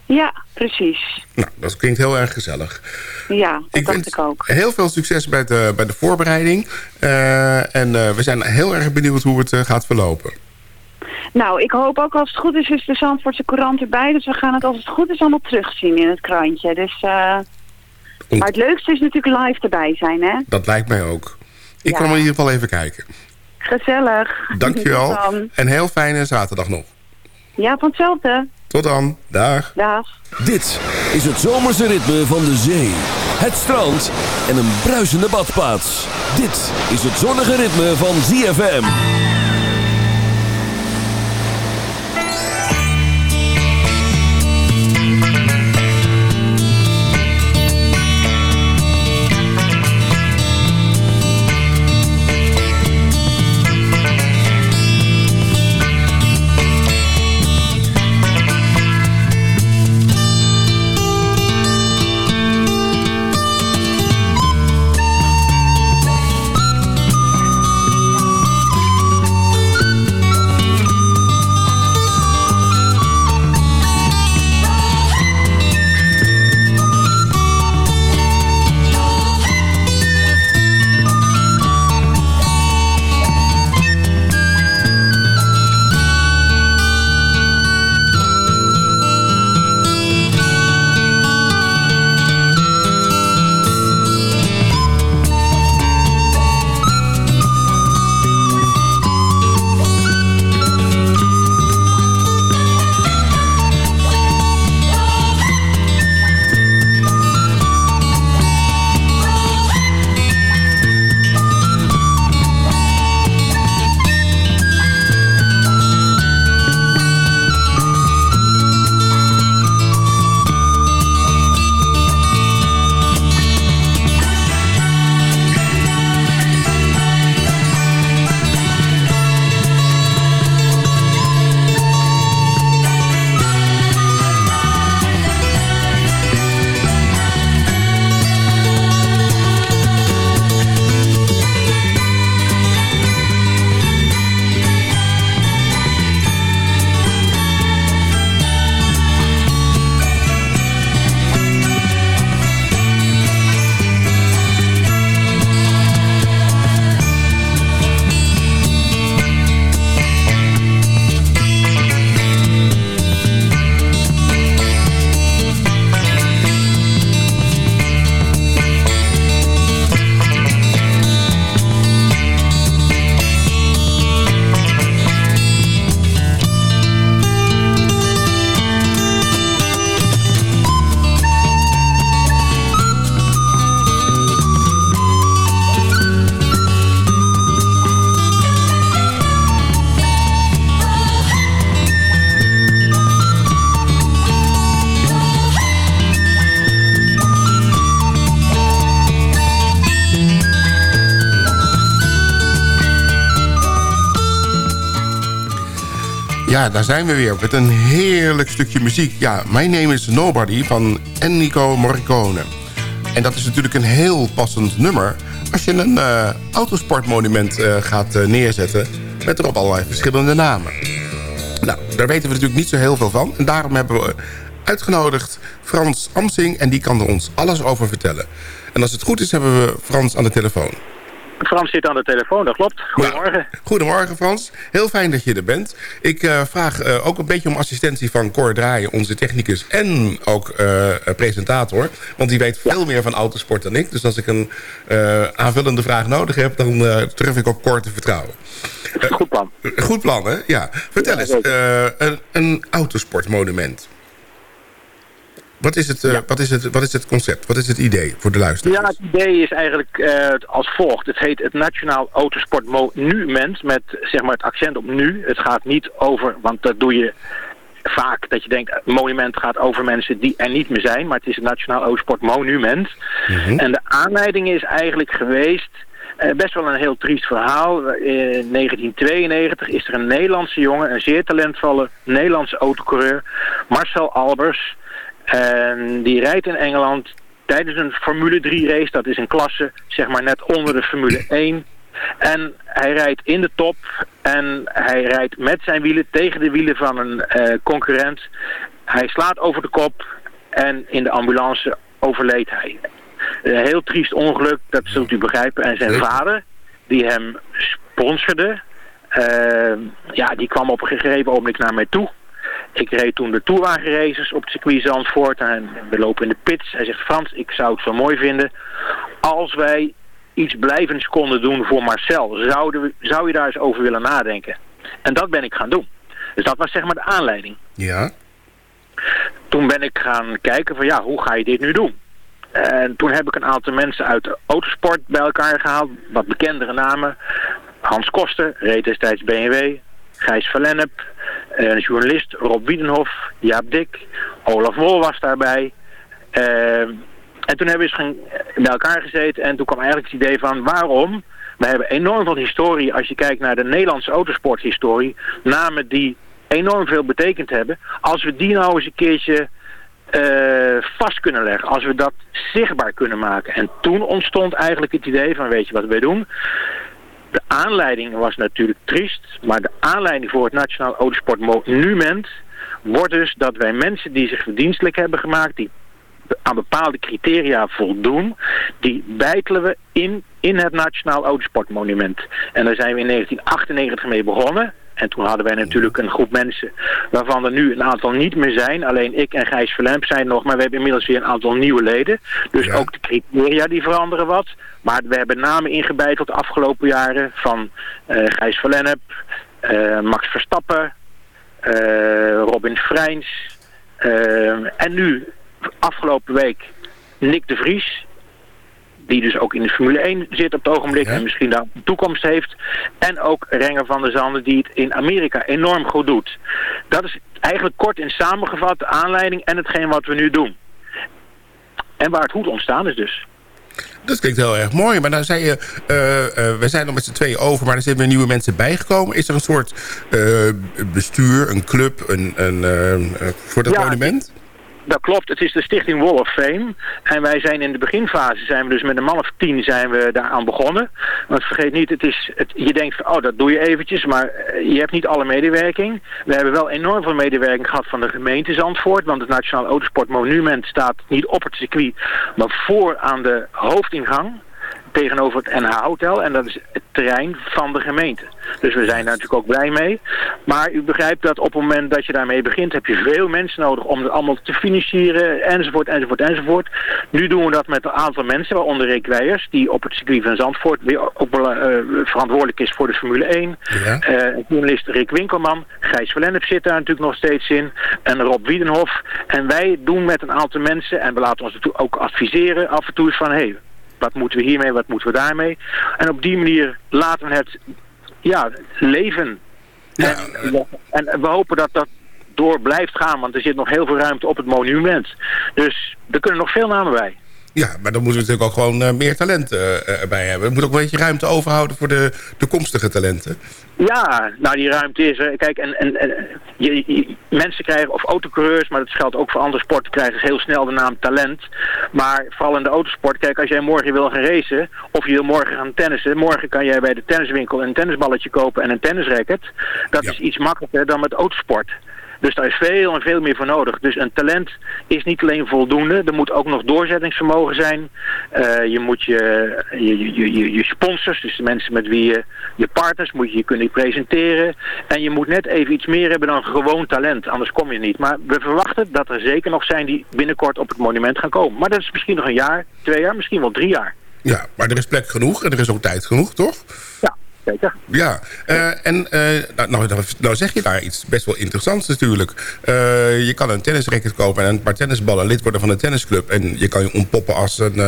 Ja, precies. Nou, dat klinkt heel erg gezellig. Ja, dat Ik dacht ik ook. heel veel succes bij de, bij de voorbereiding. Eh, en eh, we zijn heel erg benieuwd hoe het eh, gaat verlopen. Nou, ik hoop ook als het goed is, is de Zandvoortse Courant erbij. Dus we gaan het als het goed is allemaal terugzien in het krantje. Dus, maar het leukste is natuurlijk live erbij zijn, hè? Dat lijkt mij ook. Ik Ja. kan in ieder geval even kijken. Gezellig. Dankjewel. (laughs) En heel fijne zaterdag nog. Ja, van hetzelfde. Tot dan. Dag. Dag. Dit is het zomerse ritme van de zee, het strand en een bruisende badplaats. Dit is het zonnige ritme van ZFM. Ja, daar zijn we weer met een heerlijk stukje muziek. Ja, mijn name is Nobody van Enrico Morricone. En dat is natuurlijk een heel passend nummer... als je een eh, autosportmonument eh, gaat eh, neerzetten... met erop allerlei verschillende namen. Nou, daar weten we natuurlijk niet zo heel veel van. En daarom hebben we uitgenodigd Frans Amsing... en die kan er ons alles over vertellen. En als het goed is, hebben we Frans aan de telefoon. Frans zit aan de telefoon, dat klopt. Goedemorgen. Goedemorgen Frans. Heel fijn dat je er bent. Ik eh, vraag eh, ook een beetje om assistentie van Cor Draaien, onze technicus en ook eh, presentator. Want die weet veel meer van autosport dan ik. Dus als ik een aanvullende vraag nodig heb, dan durf ik op Cor te vertrouwen. goed plan. Goed plan, hè? Ja. Vertel eens, een, een autosportmonument. Wat is, het, uh, wat, is het, wat is het concept? Wat is het idee voor de luisteraars? Ja, het idee is eigenlijk uh, als volgt. Het heet het Nationaal Autosport Monument met zeg maar, het accent op nu. Het gaat niet over, want dat doe je vaak dat je denkt, monument gaat over mensen die er niet meer zijn. Maar het is het Nationaal Autosport Monument. Mm En de aanleiding is eigenlijk geweest... Uh, best wel een heel triest verhaal. In 1992 is er een Nederlandse jongen, een zeer talentvolle Nederlandse autocoureur, Marcel Albers. En die rijdt in Engeland tijdens een Formule 3 race. Dat is een klasse, zeg maar net onder de Formule 1. En hij rijdt in de top en hij rijdt met zijn wielen tegen de wielen van een uh, concurrent. Hij slaat over de kop en in de ambulance overleed hij. Een heel triest ongeluk, dat zult u begrijpen. En zijn vader, die hem sponsorde, uh, ja, die kwam op een gegeven ogenblik naar mij toe. Ik reed toen de tourwagenraces op het circuit Zandvoort en we lopen in de pits. Hij zegt, Frans, ik zou het zo mooi vinden als wij iets blijvends konden doen voor Marcel. Zouden we, zou je daar eens over willen nadenken? En dat ben ik gaan doen. Dus dat was zeg maar de aanleiding. Ja. Toen ben ik gaan kijken van ja, hoe ga je dit nu doen? En toen heb ik een aantal mensen uit de autosport bij elkaar gehaald. Wat bekendere namen. Hans Koster, reed destijds BMW. Gijs Verlennep, een journalist Rob Wiedenhof, Jaap Dik, Olaf Wol was daarbij. Uh, en toen hebben we eens bij elkaar gezeten en toen kwam eigenlijk het idee van waarom... We hebben enorm veel historie als je kijkt naar de Nederlandse autosporthistorie. Namen die enorm veel betekend hebben. Als we die nou eens een keertje uh, vast kunnen leggen. Als we dat zichtbaar kunnen maken. En toen ontstond eigenlijk het idee van weet je wat we doen. De aanleiding was natuurlijk triest, maar de aanleiding voor het Nationaal Autosport Monument wordt dus dat wij mensen die zich verdienstelijk hebben gemaakt, die aan bepaalde criteria voldoen, die bijtelen we in, in het Nationaal Autosportmonument. En daar zijn we in 1998 mee begonnen. En toen hadden wij natuurlijk een groep mensen waarvan er nu een aantal niet meer zijn. Alleen ik en Gijs Verlemp zijn nog, maar we hebben inmiddels weer een aantal nieuwe leden. Dus ook de criteria die veranderen wat. Maar we hebben namen ingebeiteld de afgelopen jaren van uh, Gijs Verlennep, uh, Max Verstappen, uh, Robin Freins en nu afgelopen week Nick de Vries die dus ook in de Formule 1 zit op het ogenblik en misschien daar een toekomst heeft. En ook Renger van der Zanden die het in Amerika enorm goed doet. Dat is eigenlijk kort in samengevat de aanleiding en hetgeen wat we nu doen. En waar het goed ontstaan is dus. Dat klinkt heel erg mooi. Maar dan zei je, uh, uh, we zijn nog met z'n tweeën over... maar er zijn weer nieuwe mensen bijgekomen. Is er een soort uh, bestuur, een club, een, een, voor dat ja, monument? Dat klopt, het is de stichting Wall of Fame. En wij zijn in de beginfase, zijn we dus met een man of tien zijn we daaraan begonnen. Want vergeet niet, het is, het, je denkt oh dat doe je eventjes, maar eh, je hebt niet alle medewerking. We hebben wel enorm veel medewerking gehad van de gemeente Zandvoort. Want het Nationaal Autosportmonument staat niet op het circuit, maar voor aan de hoofdingang tegenover het NH Hotel. En dat is het terrein van de gemeente. Dus we zijn daar natuurlijk ook blij mee. Maar u begrijpt dat op het moment dat je daarmee begint... heb je veel mensen nodig om het allemaal te financieren, enzovoort, enzovoort, enzovoort. Nu doen we dat met een aantal mensen, waaronder Rick Weijers... die op het circuit van Zandvoort weer ook uh, verantwoordelijk is voor de Formule 1. Ja. Uh, journalist Rick Winkelman, Gijs Verlennep zit daar natuurlijk nog steeds in... en Rob Wiedenhof. En wij doen met een aantal mensen... en we laten ons ook adviseren af en toe eens van... Hey, wat moeten we hiermee, wat moeten we daarmee? En op die manier laten we het ja, leven. Ja. En, en we hopen dat dat door blijft gaan, want er zit nog heel veel ruimte op het monument. Dus er kunnen nog veel namen bij. Ja, maar dan moeten we natuurlijk ook gewoon eh, meer talent eh, erbij hebben. We moeten ook een beetje ruimte overhouden voor de toekomstige talenten. Ja, nou die ruimte is er. Kijk, en, en, en je, je- mensen krijgen, of autocoureurs, maar dat geldt ook voor andere sporten, krijgen heel snel de naam talent. Maar vooral in de autosport, kijk, als jij morgen wil gaan racen, of je wil morgen gaan tennissen, morgen kan jij bij de tenniswinkel een tennisballetje kopen en een tennisracket. Dat is iets makkelijker dan met autosport. Dus daar is veel en veel meer voor nodig. Dus een talent is niet alleen voldoende. Er moet ook nog doorzettingsvermogen zijn. Eh, je moet je, je, je, je, je sponsors, dus de mensen met wie je, je partners, moet je je kunnen presenteren. En je moet net even iets meer hebben dan gewoon talent. Anders kom je niet. Maar we verwachten dat er zeker nog zijn die binnenkort op het monument gaan komen. Maar dat is misschien nog een jaar, twee jaar, misschien wel drie jaar. Ja, maar er is plek genoeg en er is ook tijd genoeg, toch? Ja, zeker. Ja, eh, en eh, nou, nou, nou- nou zeg je daar iets best wel interessants natuurlijk. Eh, je kan een tennisracket kopen en een paar tennisballen, lid worden van een tennisclub. En je kan je ontpoppen als een,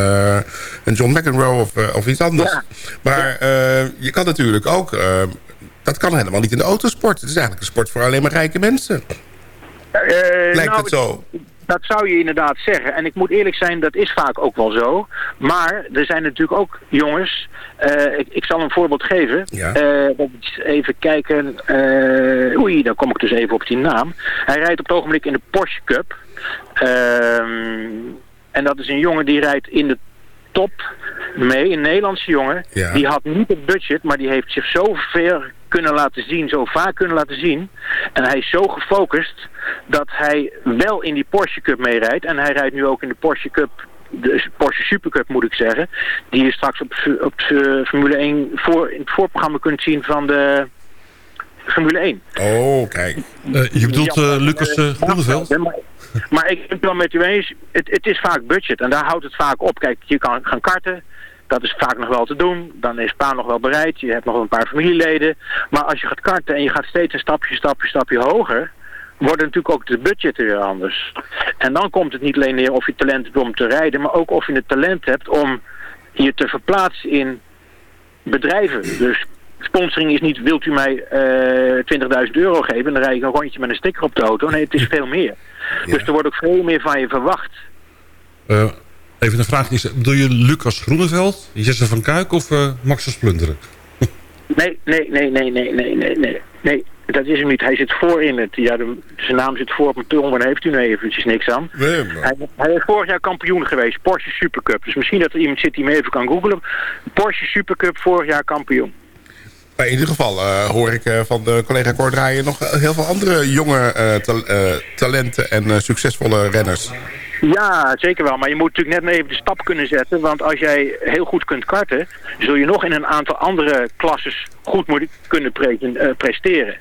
een John McEnroe of, of iets anders. Ja. Maar je kan natuurlijk ook... dat kan helemaal niet in de autosport. Het is eigenlijk een sport voor alleen maar rijke mensen. Lijkt nou, het zo? Dat zou je inderdaad zeggen. En ik moet eerlijk zijn, dat is vaak ook wel zo. Maar er zijn natuurlijk ook jongens... eh, ik, ik zal een voorbeeld geven. Ja. Eh, even kijken. eh, oei, dan kom ik dus even op die naam. Hij rijdt op het ogenblik in de Porsche Cup. Ehm, en dat is een jongen die rijdt in de top mee. Een Nederlandse jongen. Ja. Die had niet het budget, maar die heeft zich zo ver kunnen laten zien, zo vaak kunnen laten zien. En hij is zo gefocust dat hij wel in die Porsche Cup meerijdt. En hij rijdt nu ook in de Porsche Cup, de Porsche Supercup moet ik zeggen. Die je straks op, op eh, Formule 1 voor, in het voorprogramma kunt zien van de Formule 1. Oh, kijk. Eh, je bedoelt eh, Lucas eh, Groeneveld? Ja, Maar, maar ik ben het wel met u eens, het, het is vaak budget en daar houdt het vaak op. Kijk, je kan gaan karten, dat is vaak nog wel te doen. Dan is pa nog wel bereid, je hebt nog een paar familieleden. Maar als je gaat karten en je gaat steeds een stapje, stapje, stapje hoger... worden natuurlijk ook de budgetten weer anders. En dan komt het niet alleen neer of je talent hebt om te rijden... maar ook of je het talent hebt om je te verplaatsen in bedrijven. Dus sponsoring is niet, wilt u mij eh 20.000 euro geven... en dan rijd ik een rondje met een sticker op de auto. Nee, het is veel meer. Dus er wordt ook veel meer van je verwacht. Eh, even een vraag. Is, bedoel je Lucas Groeneveld, Jesse van Kuik of eh, Max van Splunderen? (laughs) Nee, nee, nee, nee, nee, nee, nee, nee. Nee, dat is hem niet. Hij zit voor in het. Ja, de, zijn naam zit voor op mijn tong, maar daar heeft u nu eventjes niks aan. Nee, maar- Hij, hij is vorig jaar kampioen geweest, Porsche Supercup. Dus misschien dat er iemand zit die me even kan googlen. Porsche Supercup, vorig jaar kampioen. Maar in ieder geval eh, hoor ik eh, van de collega Kordraaien nog heel veel andere jonge eh, tal- talenten en succesvolle renners. Ja, zeker wel. Maar je moet natuurlijk net even de stap kunnen zetten. Want als jij heel goed kunt karten, zul je nog in een aantal andere klasses goed moeten kunnen pre- presteren.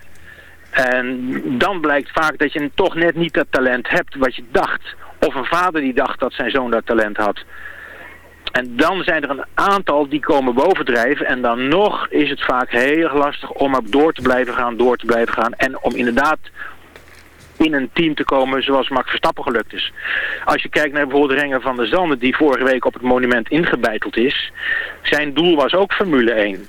En dan blijkt vaak dat je toch net niet dat talent hebt wat je dacht. Of een vader die dacht dat zijn zoon dat talent had. En dan zijn er een aantal die komen bovendrijven. En dan nog is het vaak heel erg lastig om op door te blijven gaan, door te blijven gaan. En om inderdaad in een team te komen zoals Max Verstappen gelukt is. Als je kijkt naar bijvoorbeeld Renger van der Zanden... die vorige week op het monument ingebeiteld is... zijn doel was ook Formule 1.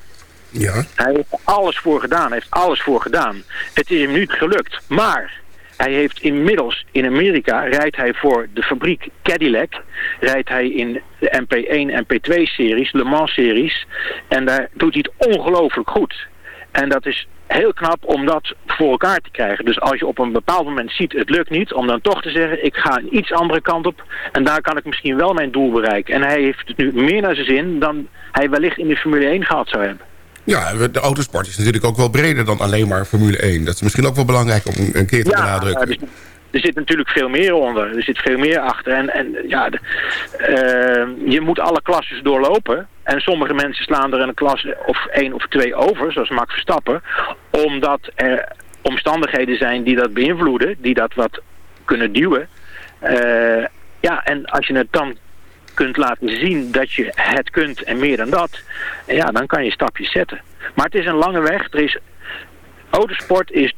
Ja. Hij heeft er alles voor gedaan, heeft alles voor gedaan. Het is hem niet gelukt, maar... Hij heeft inmiddels in Amerika, rijdt hij voor de fabriek Cadillac, rijdt hij in de MP1 en MP2-series, Le Mans-series. En daar doet hij het ongelooflijk goed. En dat is heel knap om dat voor elkaar te krijgen. Dus als je op een bepaald moment ziet, het lukt niet, om dan toch te zeggen, ik ga een iets andere kant op. En daar kan ik misschien wel mijn doel bereiken. En hij heeft het nu meer naar zijn zin dan hij wellicht in de Formule 1 gehad zou hebben. Ja, de autosport is natuurlijk ook wel breder dan alleen maar Formule 1. Dat is misschien ook wel belangrijk om een keer te benadrukken. er, er zit natuurlijk veel meer onder. Er zit veel meer achter. En, en ja, de- eh, je moet alle klasses doorlopen. En sommige mensen slaan er een klas of één of twee over, zoals Max Verstappen. Omdat er omstandigheden zijn die dat beïnvloeden, die dat wat kunnen duwen. Eh, ja, en als je het dan kunt laten zien dat je het kunt en meer dan dat, ja, dan kan je stapjes zetten. Maar het is een lange weg. Er is, autosport is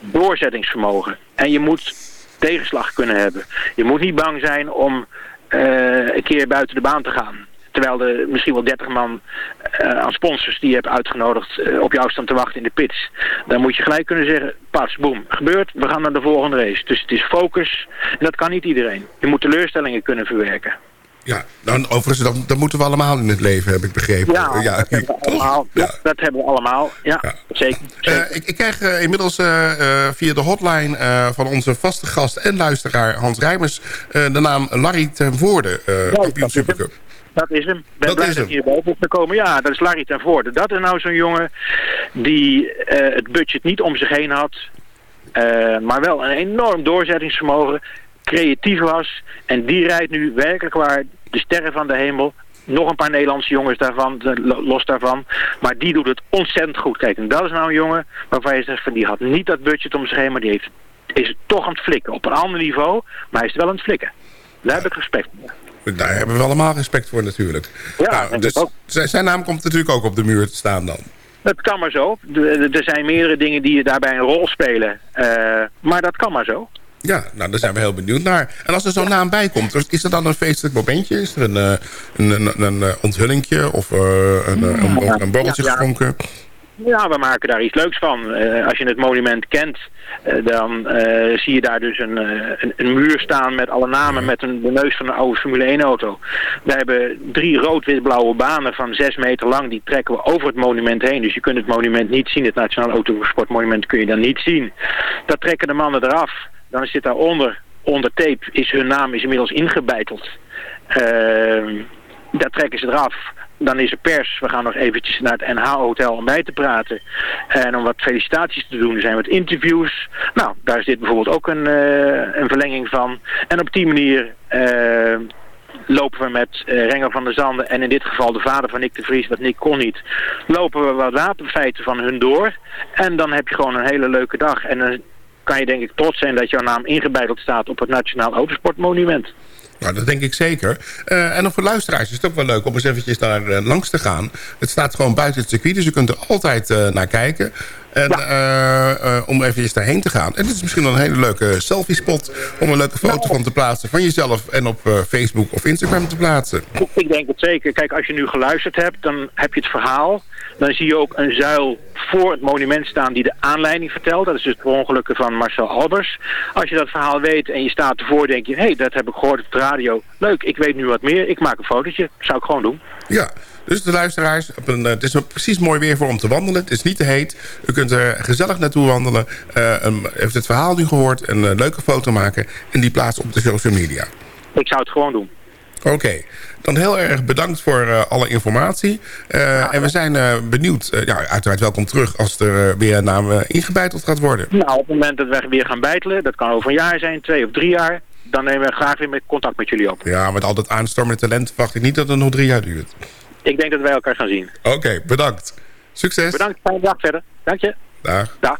doorzettingsvermogen. En je moet tegenslag kunnen hebben. Je moet niet bang zijn om eh, een keer buiten de baan te gaan. Terwijl er misschien wel 30 man eh, aan sponsors die je hebt uitgenodigd eh, op jou staan te wachten in de pits. Dan moet je gelijk kunnen zeggen, pas, boem, gebeurt, we gaan naar de volgende race. Dus het is focus en dat kan niet iedereen. Je moet teleurstellingen kunnen verwerken. Ja, dan, overigens, dat, dat moeten we allemaal in het leven, heb ik begrepen. Ja, ja. dat hebben we allemaal. Ja. Dat hebben we allemaal. Ja, zeker. Eh, ik, ik krijg eh, inmiddels eh, via de hotline van onze vaste gast en luisteraar Hans Rijmers... de naam Larry ten Voorde, kampioen Supercup. Dat is hem. Ik ben Dat blij dat hem. hij hierboven is gekomen. Ja, dat is Larry ten Voorde. Dat is nou zo'n jongen die het budget niet om zich heen had. maar wel een enorm doorzettingsvermogen. Creatief was. En die rijdt nu werkelijk waar de sterren van de hemel. Nog een paar Nederlandse jongens daarvan, los daarvan. Maar die doet het ontzettend goed. Kijk, en dat is nou een jongen waarvan je zegt van die had niet dat budget om zich heen. Maar die heeft, is het toch aan het flikken. Op een ander niveau. Maar hij is het wel aan het flikken. Daar heb ik respect voor. Daar hebben we allemaal respect voor natuurlijk. Ja, Nou, dus ook. zijn, naam komt natuurlijk ook op de muur te staan dan. Het kan maar zo. Er zijn meerdere dingen die daarbij een rol spelen. Eh, maar dat kan maar zo. Ja, nou, daar zijn we heel benieuwd naar. En als er zo'n naam bij komt, is er dan een feestelijk momentje? Is er een, eh, een, een, een, eh, onthullingje of eh, een, een, een, borreltje geschonken? Ja, we maken daar iets leuks van. Als je het monument kent, dan zie je daar dus een, een, een muur staan met alle namen met een, de neus van een oude Formule 1 auto. We hebben drie rood-wit-blauwe banen van zes meter lang. Die trekken we over het monument heen. Dus je kunt het monument niet zien. Het Nationaal Autosportmonument kun je dan niet zien. Dat trekken de mannen eraf. Dan zit daaronder, onder tape, is hun naam is inmiddels ingebeiteld. Ehm daar trekken ze eraf. Dan is er pers. We gaan nog eventjes naar het NH-hotel om bij te praten. En om wat felicitaties te doen. Zijn wat interviews. Nou, daar zit bijvoorbeeld ook een, eh, een verlenging van. En op die manier eh, lopen we met eh Renger van der Zanden... en in dit geval de vader van Nick de Vries, want Nick kon niet... lopen we wat wapenfeiten van hun door. En dan heb je gewoon een hele leuke dag. En kan je denk ik trots zijn dat jouw naam ingebeiteld staat... op het Nationaal Autosportmonument. Nou, dat denk ik zeker. Eh, en voor luisteraars is het ook wel leuk om eens eventjes daar eh, langs te gaan. Het staat gewoon buiten het circuit, dus je kunt er altijd eh, naar kijken. En eh, eh, om eventjes daarheen te gaan. En dit is misschien wel een hele leuke selfie-spot... om een leuke foto van te plaatsen van jezelf... en op eh, Facebook of Instagram te plaatsen. Ik denk het zeker. Kijk, als je nu geluisterd hebt, dan heb je het verhaal. Dan zie je ook een zuil voor het monument staan die de aanleiding vertelt. Dat is dus het ongelukken van Marcel Albers. Als je dat verhaal weet en je staat ervoor, denk je... hé, hey, dat heb ik gehoord op de radio. Leuk, ik weet nu wat meer. Ik maak een fotootje. Zou ik gewoon doen. Ja, dus de luisteraars, op een, eh, het is precies mooi weer voor om te wandelen. Het is niet te heet. U kunt er gezellig naartoe wandelen. Eh, een- heeft het verhaal nu gehoord, een eh, leuke foto maken... en die plaatsen op de social media. Ik zou het gewoon doen. Oké, dan heel erg bedankt voor alle informatie. En we zijn benieuwd, ja, uiteraard welkom terug... als er weer een naam ingebeiteld gaat worden. Nou, op het moment dat we weer gaan bijtelen, dat kan over een jaar zijn, twee of drie jaar... dan nemen we graag weer met contact met jullie op. Ja, met al dat aanstormende talent verwacht ik niet dat het nog drie jaar duurt. Ik denk dat wij elkaar gaan zien. Oké, bedankt. Succes. Bedankt, fijne dag verder. Dank je. Dag. Dag.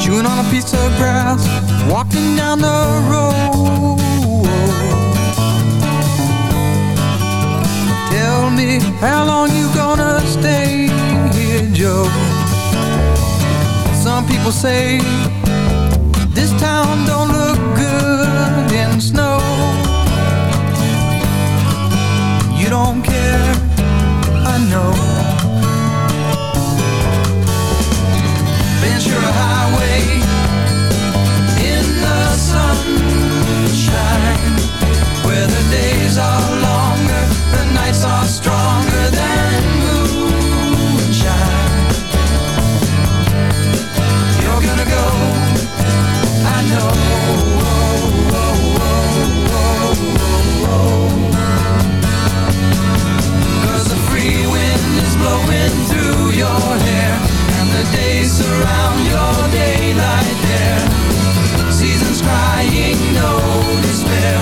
Chewing on a piece of grass, walking down the road. Tell me how long you gonna stay here, Joe. Some people say this town don't look good in snow. You don't care, I know. Ventura Highway in the sunshine, where the days are surround your daylight there. Seasons crying, no despair.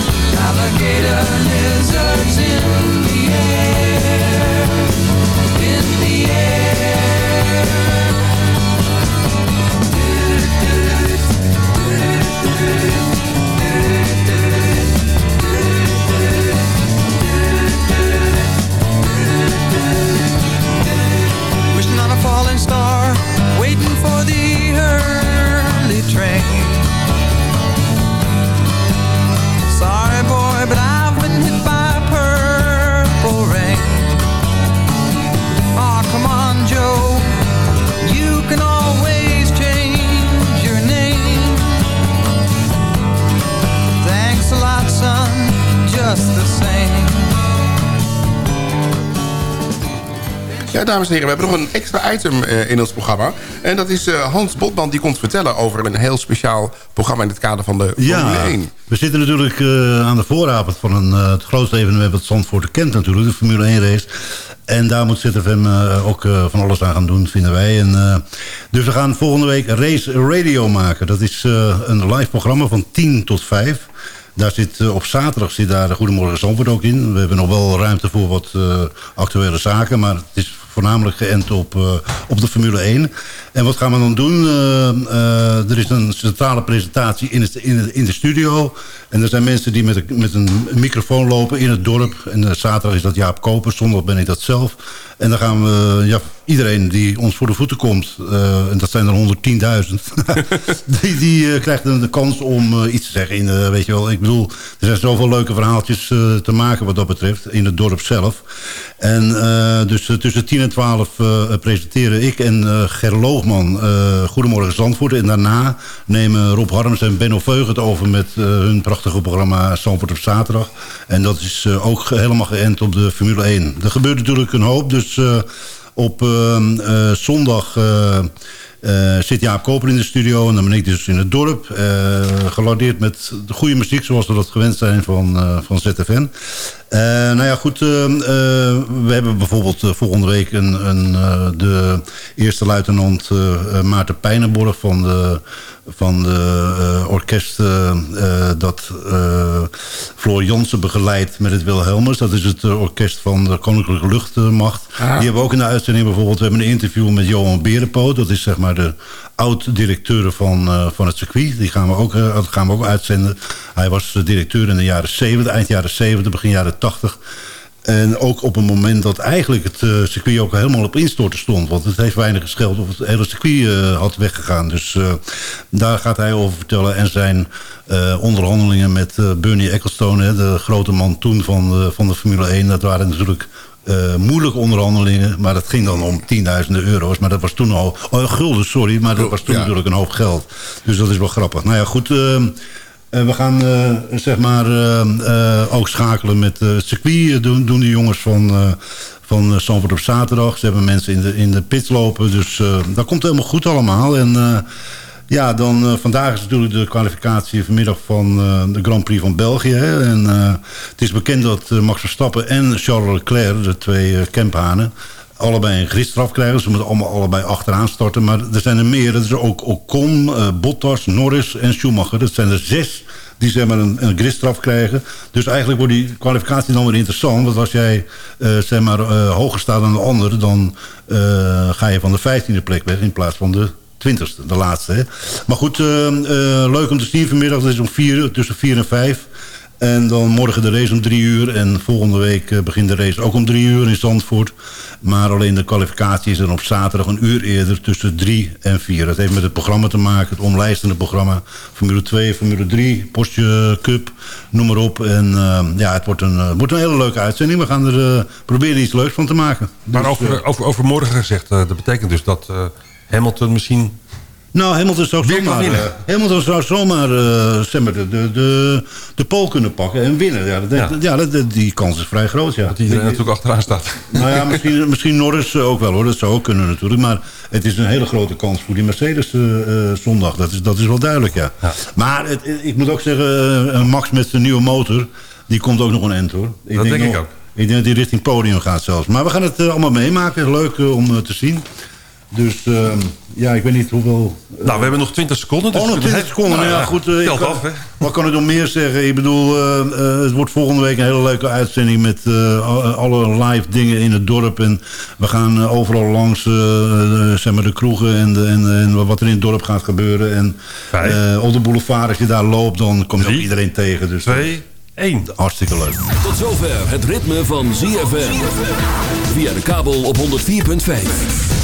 Alligator lizards in dames en heren, we hebben nog een extra item uh, in ons programma. En dat is uh, Hans Botman die komt vertellen over een heel speciaal programma... in het kader van de Formule ja, 1. We zitten natuurlijk uh, aan de vooravond van een, het grootste evenement... wat Zandvoort kent natuurlijk, de Formule 1 race. En daar moet ZFM ook van alles aan gaan doen, vinden wij. En, dus we gaan volgende week Race Radio maken. Dat is een live programma van 10 tot 5... Daar zit, op zaterdag zit daar de Goedemorgen Zandvoort ook in. We hebben nog wel ruimte voor wat uh, actuele zaken. Maar het is voornamelijk geënt op, uh, op de Formule 1. En wat gaan we dan doen? er is een centrale presentatie in, het, in, in, de studio. En er zijn mensen die met, met een microfoon lopen in het dorp. En zaterdag is dat Jaap Koper, zondag ben ik dat zelf. En dan gaan we, ja, iedereen die ons voor de voeten komt... Uh, en dat zijn er 110.000... (laughs) die, die uh, krijgt de kans om uh, iets te zeggen. In, weet je wel, ik bedoel, er zijn zoveel leuke verhaaltjes te maken wat dat betreft... in het dorp zelf. En dus tussen 10 en 12 presenteren ik en Ger Loogman... Goedemorgen Zandvoort. En daarna nemen Rob Harms en Benno Veug het over... met hun prachtige programma Zandvoort op zaterdag. En dat is ook helemaal geënt op de Formule 1. Er gebeurt natuurlijk een hoop, dus op ehm, eh, zondag... Uh, zit Jaap Koper in de studio en dan ben ik dus in het dorp. Uh, gelardeerd met de goede muziek zoals we dat gewend zijn van, van ZFN. nou ja, goed. we hebben bijvoorbeeld volgende week een, een de eerste luitenant Maarten Pijnenborg van de van de uh, orkest uh, dat uh, Floor Jansen begeleidt met het Wilhelmus. Dat is het orkest van de Koninklijke Luchtmacht. Ah. Die hebben we ook in de uitzending bijvoorbeeld... we hebben een interview met Johan Berenpoot. Dat is zeg maar de oud-directeur van, van het circuit. Die gaan we, ook, gaan we ook uitzenden. Hij was directeur in de jaren 70, eind jaren 70, begin jaren 80... En ook op een moment dat eigenlijk het uh, circuit ook helemaal op instorten stond. Want het heeft weinig gescheld of het hele circuit uh, had weggegaan. Dus uh, daar gaat hij over vertellen. En zijn onderhandelingen met Bernie Ecclestone, hè, de grote man toen van de, van de Formule 1. Dat waren natuurlijk moeilijke onderhandelingen. Maar dat ging dan om tienduizenden euro's. Maar dat was toen al... Oh, gulden, sorry. Maar dat was toen ja. natuurlijk een hoop geld. Dus dat is wel grappig. Nou ja, goed... Uh, we gaan uh, zeg maar uh, ook schakelen met het circuit. Doen, doen de jongens van, van Zandvoort op zaterdag. Ze hebben mensen in de, in de pits lopen. Dus dat komt helemaal goed allemaal. En ja, dan vandaag is natuurlijk de kwalificatie vanmiddag van de Grand Prix van België. En het is bekend dat Max Verstappen en Charles Leclerc, de twee Kemphanen allebei een gridstraf krijgen. Ze moeten allemaal allebei achteraan starten. Maar er zijn er meer. Dat is ook Ocon, Bottas, Norris en Schumacher. Dat zijn er zes die zeg maar, een, een krijgen. Dus eigenlijk wordt die kwalificatie dan weer interessant. Want als jij uh, zeg maar, uh, hoger staat dan de anderen... dan uh, ga je van de vijftiende plek weg in plaats van de twintigste, de laatste. Maar goed, leuk om te zien vanmiddag. Dat is om vier, tussen vier en vijf. En dan morgen de race om drie uur. En volgende week uh, begint de race ook om drie uur in Zandvoort. Maar alleen de kwalificatie is dan op zaterdag een uur eerder tussen drie en vier. Dat heeft met het programma te maken, het omlijstende programma. Formule 2, Formule 3, Postje Cup, noem maar op. En uh, ja, het wordt een, uh, wordt een hele leuke uitzending. We gaan er proberen iets leuks van te maken. Maar dus, over, over, over morgen gezegd, dat betekent dus dat Hamilton misschien nou, Hamilton zou zomaar, Hamilton zou zomaar uh, zeg maar, de, de, de, de pol kunnen pakken en winnen. Ja, dat, ja. ja dat, die kans is vrij groot. Ja. Dat iedereen natuurlijk achteraan staat. Nou ja, misschien, (laughs) misschien Norris ook wel hoor. Dat zou ook kunnen natuurlijk. Maar het is een hele grote kans voor die Mercedes uh, zondag. Dat is, dat is wel duidelijk, ja. ja. Maar het, ik moet ook zeggen, Max met zijn nieuwe motor... die komt ook nog een end hoor. Ik dat denk, denk ik ook. Ik denk dat hij richting podium gaat zelfs. Maar we gaan het allemaal meemaken. Leuk om te zien. Dus uh, ja, ik weet niet hoeveel... Uh, nou, we hebben nog 20 seconden. Dus oh, nog 20 seconden. Nou, ja, goed. Uh, af, hè? Wat kan ik nog meer zeggen? Ik bedoel, uh, het wordt volgende week een hele leuke uitzending... met alle live dingen in het dorp. En we gaan overal langs zeg maar de kroegen en, de, en, en, wat er in het dorp gaat gebeuren. En op de boulevard, als je daar loopt, dan komt ook iedereen tegen. Dus, Twee, één. Hartstikke leuk. Tot zover het ritme van ZFM. Via de kabel op 104.5.